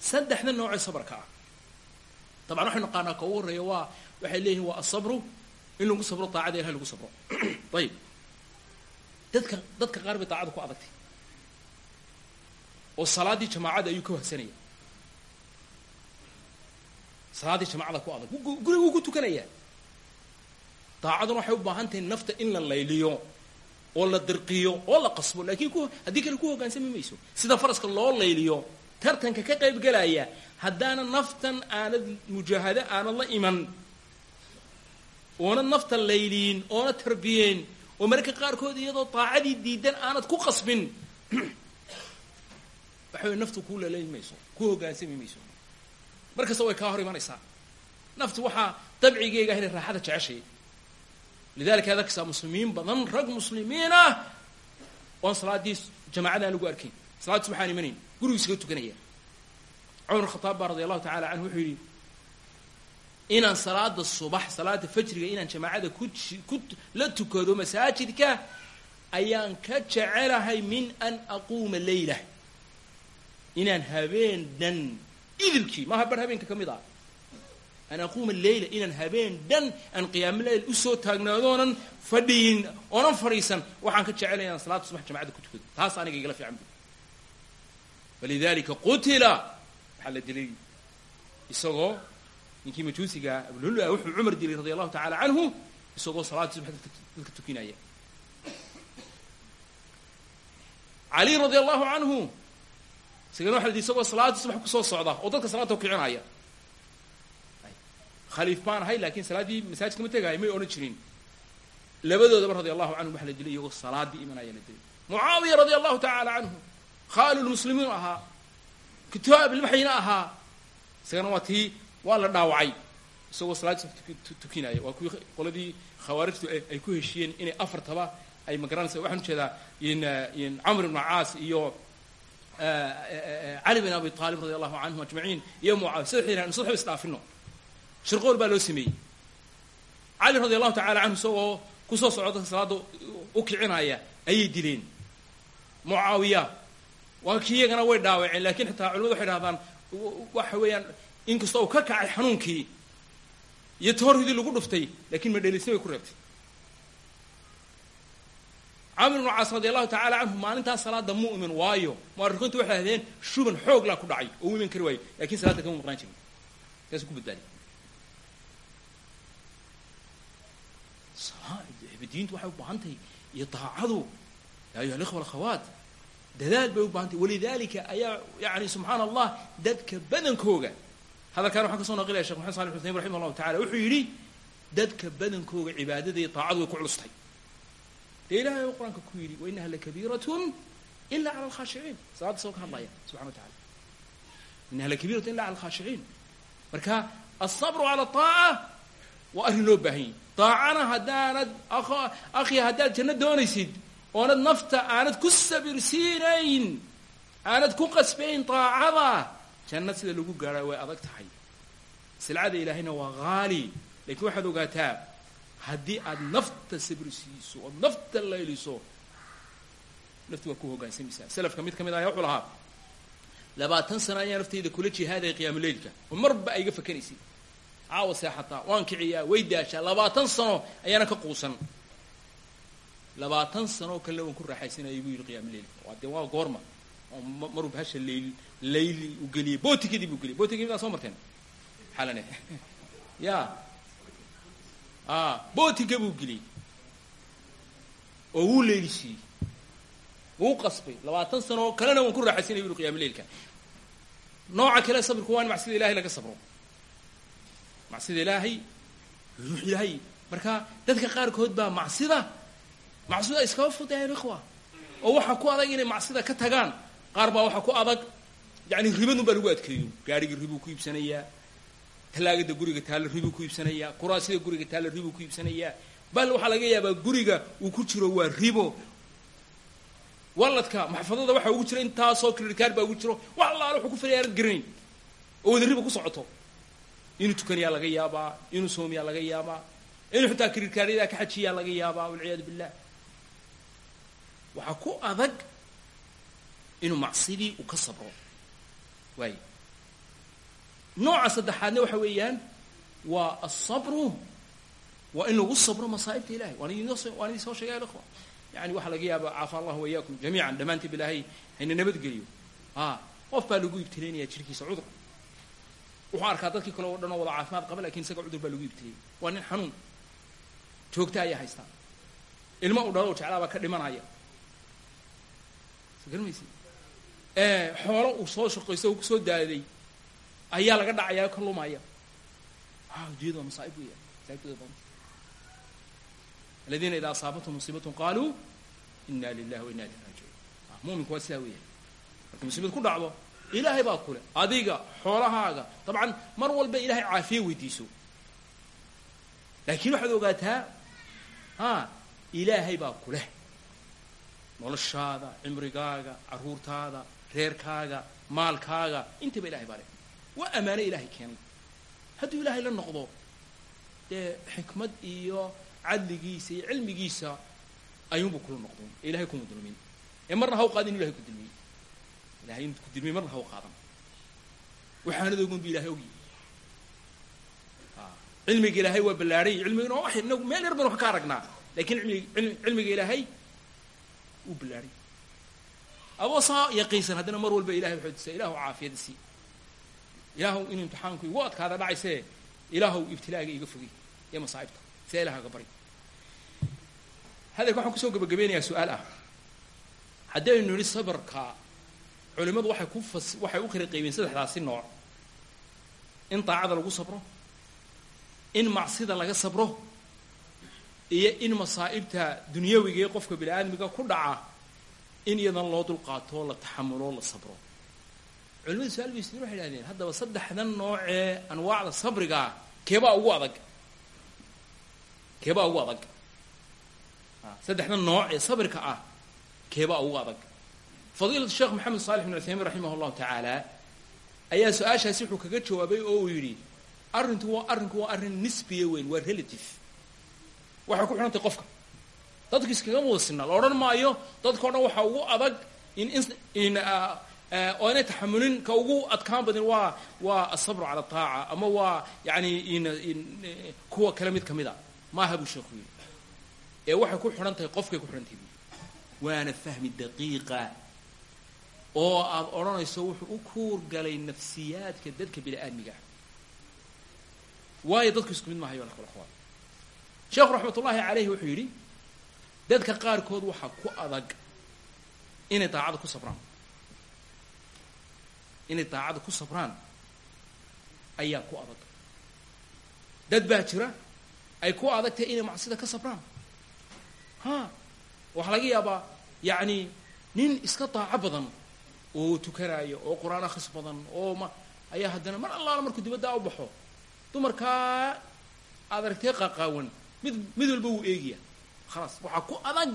saddexda noocee sabarka ah. Dabcan waxaynu naqaanaa ka ugu horreeya waa waxay leeyihiin waa asabru in lagu sabro taacada ilahay lagu sabro. Ayib dadka dadka qaar bay taacada ku adagtay. Oo salaaddii jamaacada ayuu ka wahsanaya. Salaaddii jamacada ku adag. Guriga wuu ku tukanayaa daacaduna waxay u baahan tahay nafta in la layliyo oo la dirqiyo oo la qasbo. Lakin ku haddii kale ku hoggaansami mayso. Sida faraska loo layliyo tartanka ka qayb gelaya haddaana naftan aanad mujaahado aanad la iman oona nafta layliyin oona tarbiyeen oo mararka qaarkood iyadoo daacadii diidan aanad ku qasbin waxa naftu ku lalayn mayso ku hoggaansami mayso. Mar kasta way kaa hor imanaysaa. Naftu waxaa dabcigeega inay raaxada jeceshay lidalika ad arkaysaa muslimiin badan rag muslimiin ah oon salaaddii jamaacada aan lagu arkayn salaad subaxaan imanayn gurigu isaga tukanaya cumar khataab baa radi allahu tacala canhu wuxuu yidhi inaan salaada subax salaada fajriga inaan jamaacada ku la tukado masaajidka ayaan ka jecelahay min an aquuma leyla inaan habeen dhan idilkii maaha bar habeenka ka mid an aquuma leyla inaan habeen dhan aan qiyaamo leyl u soo taagnaadoonan fadhiyin oonan fadhiisan waxaan ka jecelay inaan salaada subax jamacadda ku tukado taas aniga igala fiican bu qutila waxaa la dilay isagoo ninkii majuusiga abulhullu ah wuxuu cumar dilay radi allahu tacala canhu isagoo salaadii subax dadka tukinaya cali radi allahu canhu isagana waxa la isagoo salaadii subax ku soo socda oo dadka salaada ukicinaya khaliif baan ahay laakiin salaaddii masaajidka ma tegaayo may odhan jirin. Labadoodaba radi allahu canhum waxa la dilay iyagoo salaadii imanaya la dilay. Mucaawiya radi allahu tacaala canhu khaalulmuslimiin ahaa kitaab ilmaxyina ahaa. Isagana waa tii waa la dhaawacay. Isagoo salaadii waa kuwii qoladii khawaarijtu ay ku heshiyeen inay afartaba ay magaranaysa waxaan u jeedaa in camr ibnu caas iyo cali bin abi aalib radi allahu canhum ajmaciin iyo mucaawiya. Saddex yidhahan saddex ba isdhaafino shirqool baa loo sameeyey. Cali radi allahu tacala canhu isagoo ku soo socdo dadka salaada u kicinaya ayay dileen. Mucaawiya waa kii iyagana way dhaawaceen laakiin xitaa culimadu waxay dhahdaan waxa weeyaan inkastoo uu ka kacay xanuunkii iyo toorridii lagu dhuftay laakiin madhelisna way ku reebtay. Camr ibnu caas radi allahu tacala canhu maalintaas salaada mu'min waayo. Muarikiintu waxay ahdeen shuban xoog laa ku dhacay oo u iman kari waayo laakiin salaada kama maqnaan jirin saasuu ku badbaadiy diintu waxay u baahan tahay iyo daacadu. Ya ayuha alikhwa alakhawaat dadaal bay u baahan tahay walidalika ayaa yani subxaana allah dadka badankooga. Hadalkan waxaan ka soo naqilaya shekh maxamed salix uthaymin raximah allahu tacala wuxuu yidhi dadka badankooga cibaadada iyo daacadu way ku culustahay dee ilahay o qur'aanka ku yidhi wainaha lakabiiratun ila cala alkhaashiciin salaada isagoo ka hadlaya subxana wa tacala inaha lakabiiratun illa cala alkhaashiciin marka alsabru cala aaca waa arrin loo baahan yahy daacana haddaanad akhi haddaad janno doonaysid oonad nafta aanad ku sabirsiinayn aanad ku qasbayn daacada janna sida lagu gaadhaa way adag tahay. Silcada ilaahayna waa haali lakiin waxaad ogaataa haddii aad nafta sabirsiiso ood nafta layliso nafti waa ku hoggaansamaysaa selafka mid ka mid ayaa wuxuu lahaa labaatan sano ayaa naftayda kula jihaadaya qiyaamo leylka. Oo marba ay iga caawa seexataa waan kiciyaa way daashaa. Labaatan sano ayaana ka quusan. Labaatan sanoo kalena waan ku raaxaysanayay buu yidhi qiyaamo leylka waa dee waa goorma. Oo maruu bahasha layl layli u geliyey bootikadii buu geliyey bootikadii midaa soo marteen. Xalane. Ya a bootika buu geliyey oo wuu leylisiiyey wuu qasbay. Labaatan sanoo kalena waan ku raaxaysanaya bu yidhi qiyaamo leylka nooca kale sabirku waa in macsida ilahay laga sabro macsida ilaahay ruux ilaahay. Marka dadka qaarkood baa macsida macsida iskaba fudayaan ikhwa. Oo waxaa ku adag inay macsida ka tagaan qaar baa waxaa ku adag. Yani ribadun baa lagu adkeeyo. Gaarigii ribuu ku iibsanayaa tallaagada guriga taalla ribuu ku iibsanayaa kuraasida guriga taalla ribuu ku iibsanayaa bal waxaa laga yaabaa guriga uu ku jiro waa ribo. Waladka maxfadada waxaa ugu jira intaasoo creditcard baa ugu jiro. Wax allaale wuxuu ku filaya garanayn oo wada riba ku socoto inuu tukanayaa laga yaabaa inuu soomiyaa laga yaabaa inuu xitaa creditcaryadaa ka xajiyaa laga yaabaa walciyaadu billah. Waxaa ku adag inuu macsidii uu ka sabro. Waay nooca saddexaadna waxa weeyaan waa asabru waa in lagu sabro masaa'ibta ilahay waan idin soo sheegay alikhwa yani waxaa laga yaaba caafa allahu wayaakum jamiican. Dhammaantiib ilaahay hayna nabadgeliyo a qof baa lagu ibtilaynaya jirkiisa cudur wuxuu arkaa dadkii kale oo dhan oo wada caafimaad qaba laakiin isaga cudur baa lagu ibtiliyey waa nin xanuun. Joogta ayaa haystaa ilmo u dhalo o jeclaa baa ka dhimanaya. Soo garmaysi xoolo uu soo shaqaysto uu ku soo daaday ayaa laga dhacayaa ka lumaya. A ujeeda waa masaaib weya masaaibtooda aladiina idaa asaabathum musiibatun qaaluu ina lilahi wa ina ilayhi raajicuun mu'minku waa sidaa weya markay musiibad ku dhacdo ilaahay baa kule adiga xoolahaaga. Dabcan mar walba ilahay caafiye weydiiso. Laakiin waxaad ogaataa a ilaahay baa kuleh noloshaada cimrigaaga carruurtaada reerkaaga maalkaaga intaba ilahay baa leh. Waa ammaano ilaahay keenay. Hadduu ilaahay la noqdo dee xikmad iyo cadligiisa iyo cilmigiisa ayuunbu kula noqdon ee ilahay kuma dulmin. Ee marna ha u qaadin ilahay ku dulmiyey ilahay intu ku dulmiyey marna ha u qaadan. Waxaanad ogun bu ilahay ogyi cilmiga ilaahay waa ballaadhay cilmigana waa wax inagu meel yar baynu ka aragnaa. Lakin ilmig cilmiga ilaahay wuu ballaadhay adoo saa yaqiinsan haddana mar walba ilahay waxay tusaa ilahu caafiyada sii. Ilaahu inuu imtixaanku igu adkaada dhacayse ilaahu ibtilaaga iga fogey iyo masaa'ibta sidaa ilaha ga bari. Hadalka waxaan ku soo gabagabeynayaa su'aal ah. Haddaynu nidhi sabarka culimadu waxay ku waxay u kala qaybeen saddexdaasi nooc. In daacada lagu sabro in macsida laga sabro iyo in masaa'ibta dunyawiga ee qofka bini aadmiga ku dhaca in iyadan loo dulqaato la taxamulo la sabro. Culimadu su'aal bay istiin waxay idhahdeen haddaba saddexdan noocee anwaacda sabrigaa keebaa ugu adag. Keebaa ugu adag. Saddexdan nooc ee sabirka ah keebaa ugu adag fadiilatu sheekh maxamed saalix ibn uthaymiin raximah allahu tacaala ayaa su'aashaasi wuxuu kaga jawaabay oo uu yidhi arrintu waa arrinku waa arrin nisbiya weyn waa relative. Waxay ku xidhantay qofka. Dadka maayo dadkao dhan ugu adag in in oo inay taxamulin ka ugu adkaan badin waa waa asabru cala taaca ama waa yani in kuwa kale mid ka mid a maaha ee waxay ku xidhan qofkay ku xidhan waana fahmi daqiiqa oo aad odhanayso wuxuu u kuurgalay nafsiyaadka dadka bini aadmiga waayo dadku isku mid lakala akhwaan sheekhu raxmat ullaahi caleyhi wuxuu yidhi dadka qaarkood waxaa ku adag inay daacada ku sabraan. Inay daacada ku sabraan ayaa ku adag. Dad baa jira ay ku adag tahay inay macsida ka sabraan. Ha waxaa laga yaabaa yacni nin iska daaco badan oo tukanaayo oo qur'aan akhris badan oo ma ayaa haddana mar allaala markuu dibaddaa u baxo dumarkaa aad aragtee qaqaawan mid mid walba wuu eegaya khalaas waxaa ku adag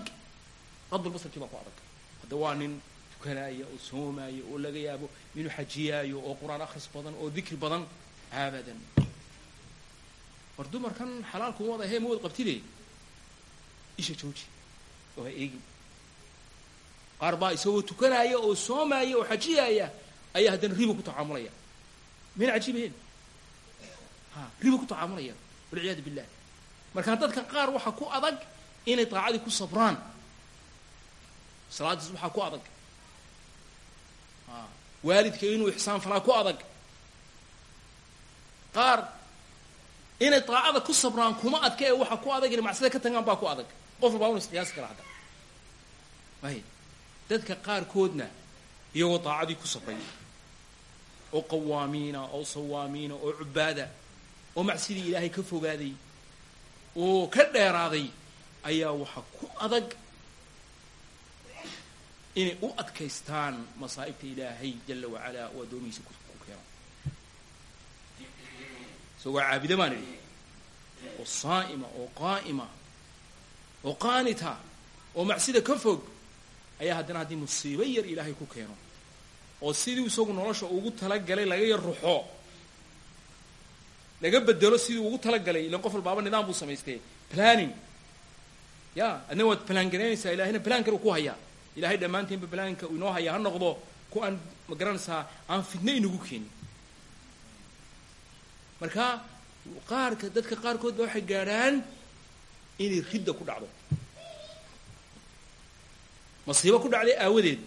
qadulbasarkii baa ku adag. Hadda waa nin tukanaayo oo soomaayo oo laga yaabo inuu xajiyaayo oo qur'aan akhris badan oo dikri badan abadan war dumarkan xalaalku wada hee ma wad qabtide isha jooji oo ha eegin qaar baa isagoo tukanaaya oo soomaaya oo xajiyaaya ayaa haddana riba ku tacaamulaya. Mayna cajiibaheen riba ku tacaamulaya. Walciyaadu billah. Markaa dadka qaar waxaa ku adag inay daacadii ku sabraan. Salaadiis waxaa ku adag. Waalidka inuu ixsaan falaa ku adag. Qaar inay daacada ku sabraan kuma adka ee waxaa ku adag inay macsida ka tagaan baa ku adag. Qof walbaa unu isqiyaasi kara hadda dadka qaarkoodna iyagoo daacadii ku sabray oo qawaamiina oo sawaamiina oo cubaada oo macsidii ilaahay ka fogaaday oo ka dheeraaday ayaa waxaa ku adag inay u adkaystaan masaa'ibta ilaahay jala wacalaa oo addoomihiisa ku keeno. Isagoo caabida baan idhi oo saa'ima oo qaa'ima oo qaanita oo macsida ka fog ayaa haddana haddii musiibo yar ilaahay ku keeno oo sidii isagu nolosha ugu talagalay laga yar ruxo laga bedelo sidii ugu talagalay ilan qof walbaaba nidaam buu samaystee planning. Ya adna waad plan garaynaysaa ilahayna plankana ku hayaa. Ilahay dhammaantiinba planka uu inoo hayaa ha noqdo ku aan ma garanaysaa aan fidno inagu keenin. Marka qaarka dadka qaarkood ba waxay gaadhaan inay ridda ku dhacdo masiibo ku dhacday aawadeed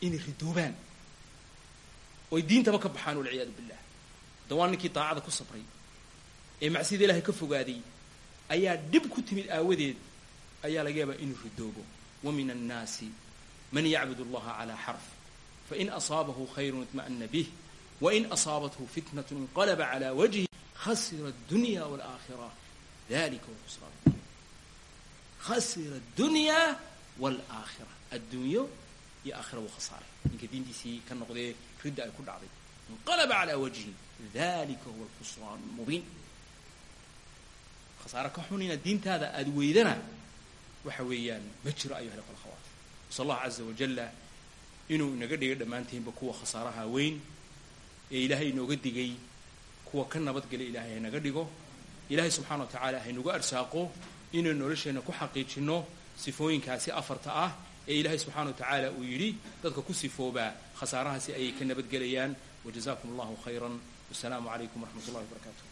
inay ridoobaan. Oy diintaba ka baxaan walciyaadu billah. Hadda waa ku sabray ee macsida ilahay ka fogaaday ayaa dhib ku timid aawadeed ayaa laga yaabaa inuu ridoobo. Wa min annaasi man yacbud allaha calaa xarf fain asaabahu khayru itma'ana bih wain asaabathu fitnat inqalaba calaa wajhi khasira addunya waalaakhira dalika huwa khusraan. Khasira addunya waalaakhira addunyo iyo aakhira wuu khasaaray ninka diintiisii ka noqdee ridda ay ku dhacday inqalaba calaa wajhi dalika huwa alkhusraan almubiin khasaare ka xun inaad diintaada aada weydana waxa weeyaan ma jiro ayuha ikhwa alkhawaat nasal allah caza wajalla inuu inaga dhiga dhammaantiinba kuwa khasaaraha weyn ee ilaahay inooga digay kuwa ka nabadgelay ilaahay haynaga dhigo ilaahay subxana wa tacaala haynagu arsaaqo inaynu nolosheenna ku xaqiijinno sifooyinkaasi afarta ah ee ilaahay subxaana wa tacaala uu yidhi dadka ku sifoobaa khasaarahaasi ayay ka nabadgelayaan. Wajazakum allahu khayran. Wasalaamu calaykum waraxmat ullahi wabarakaatu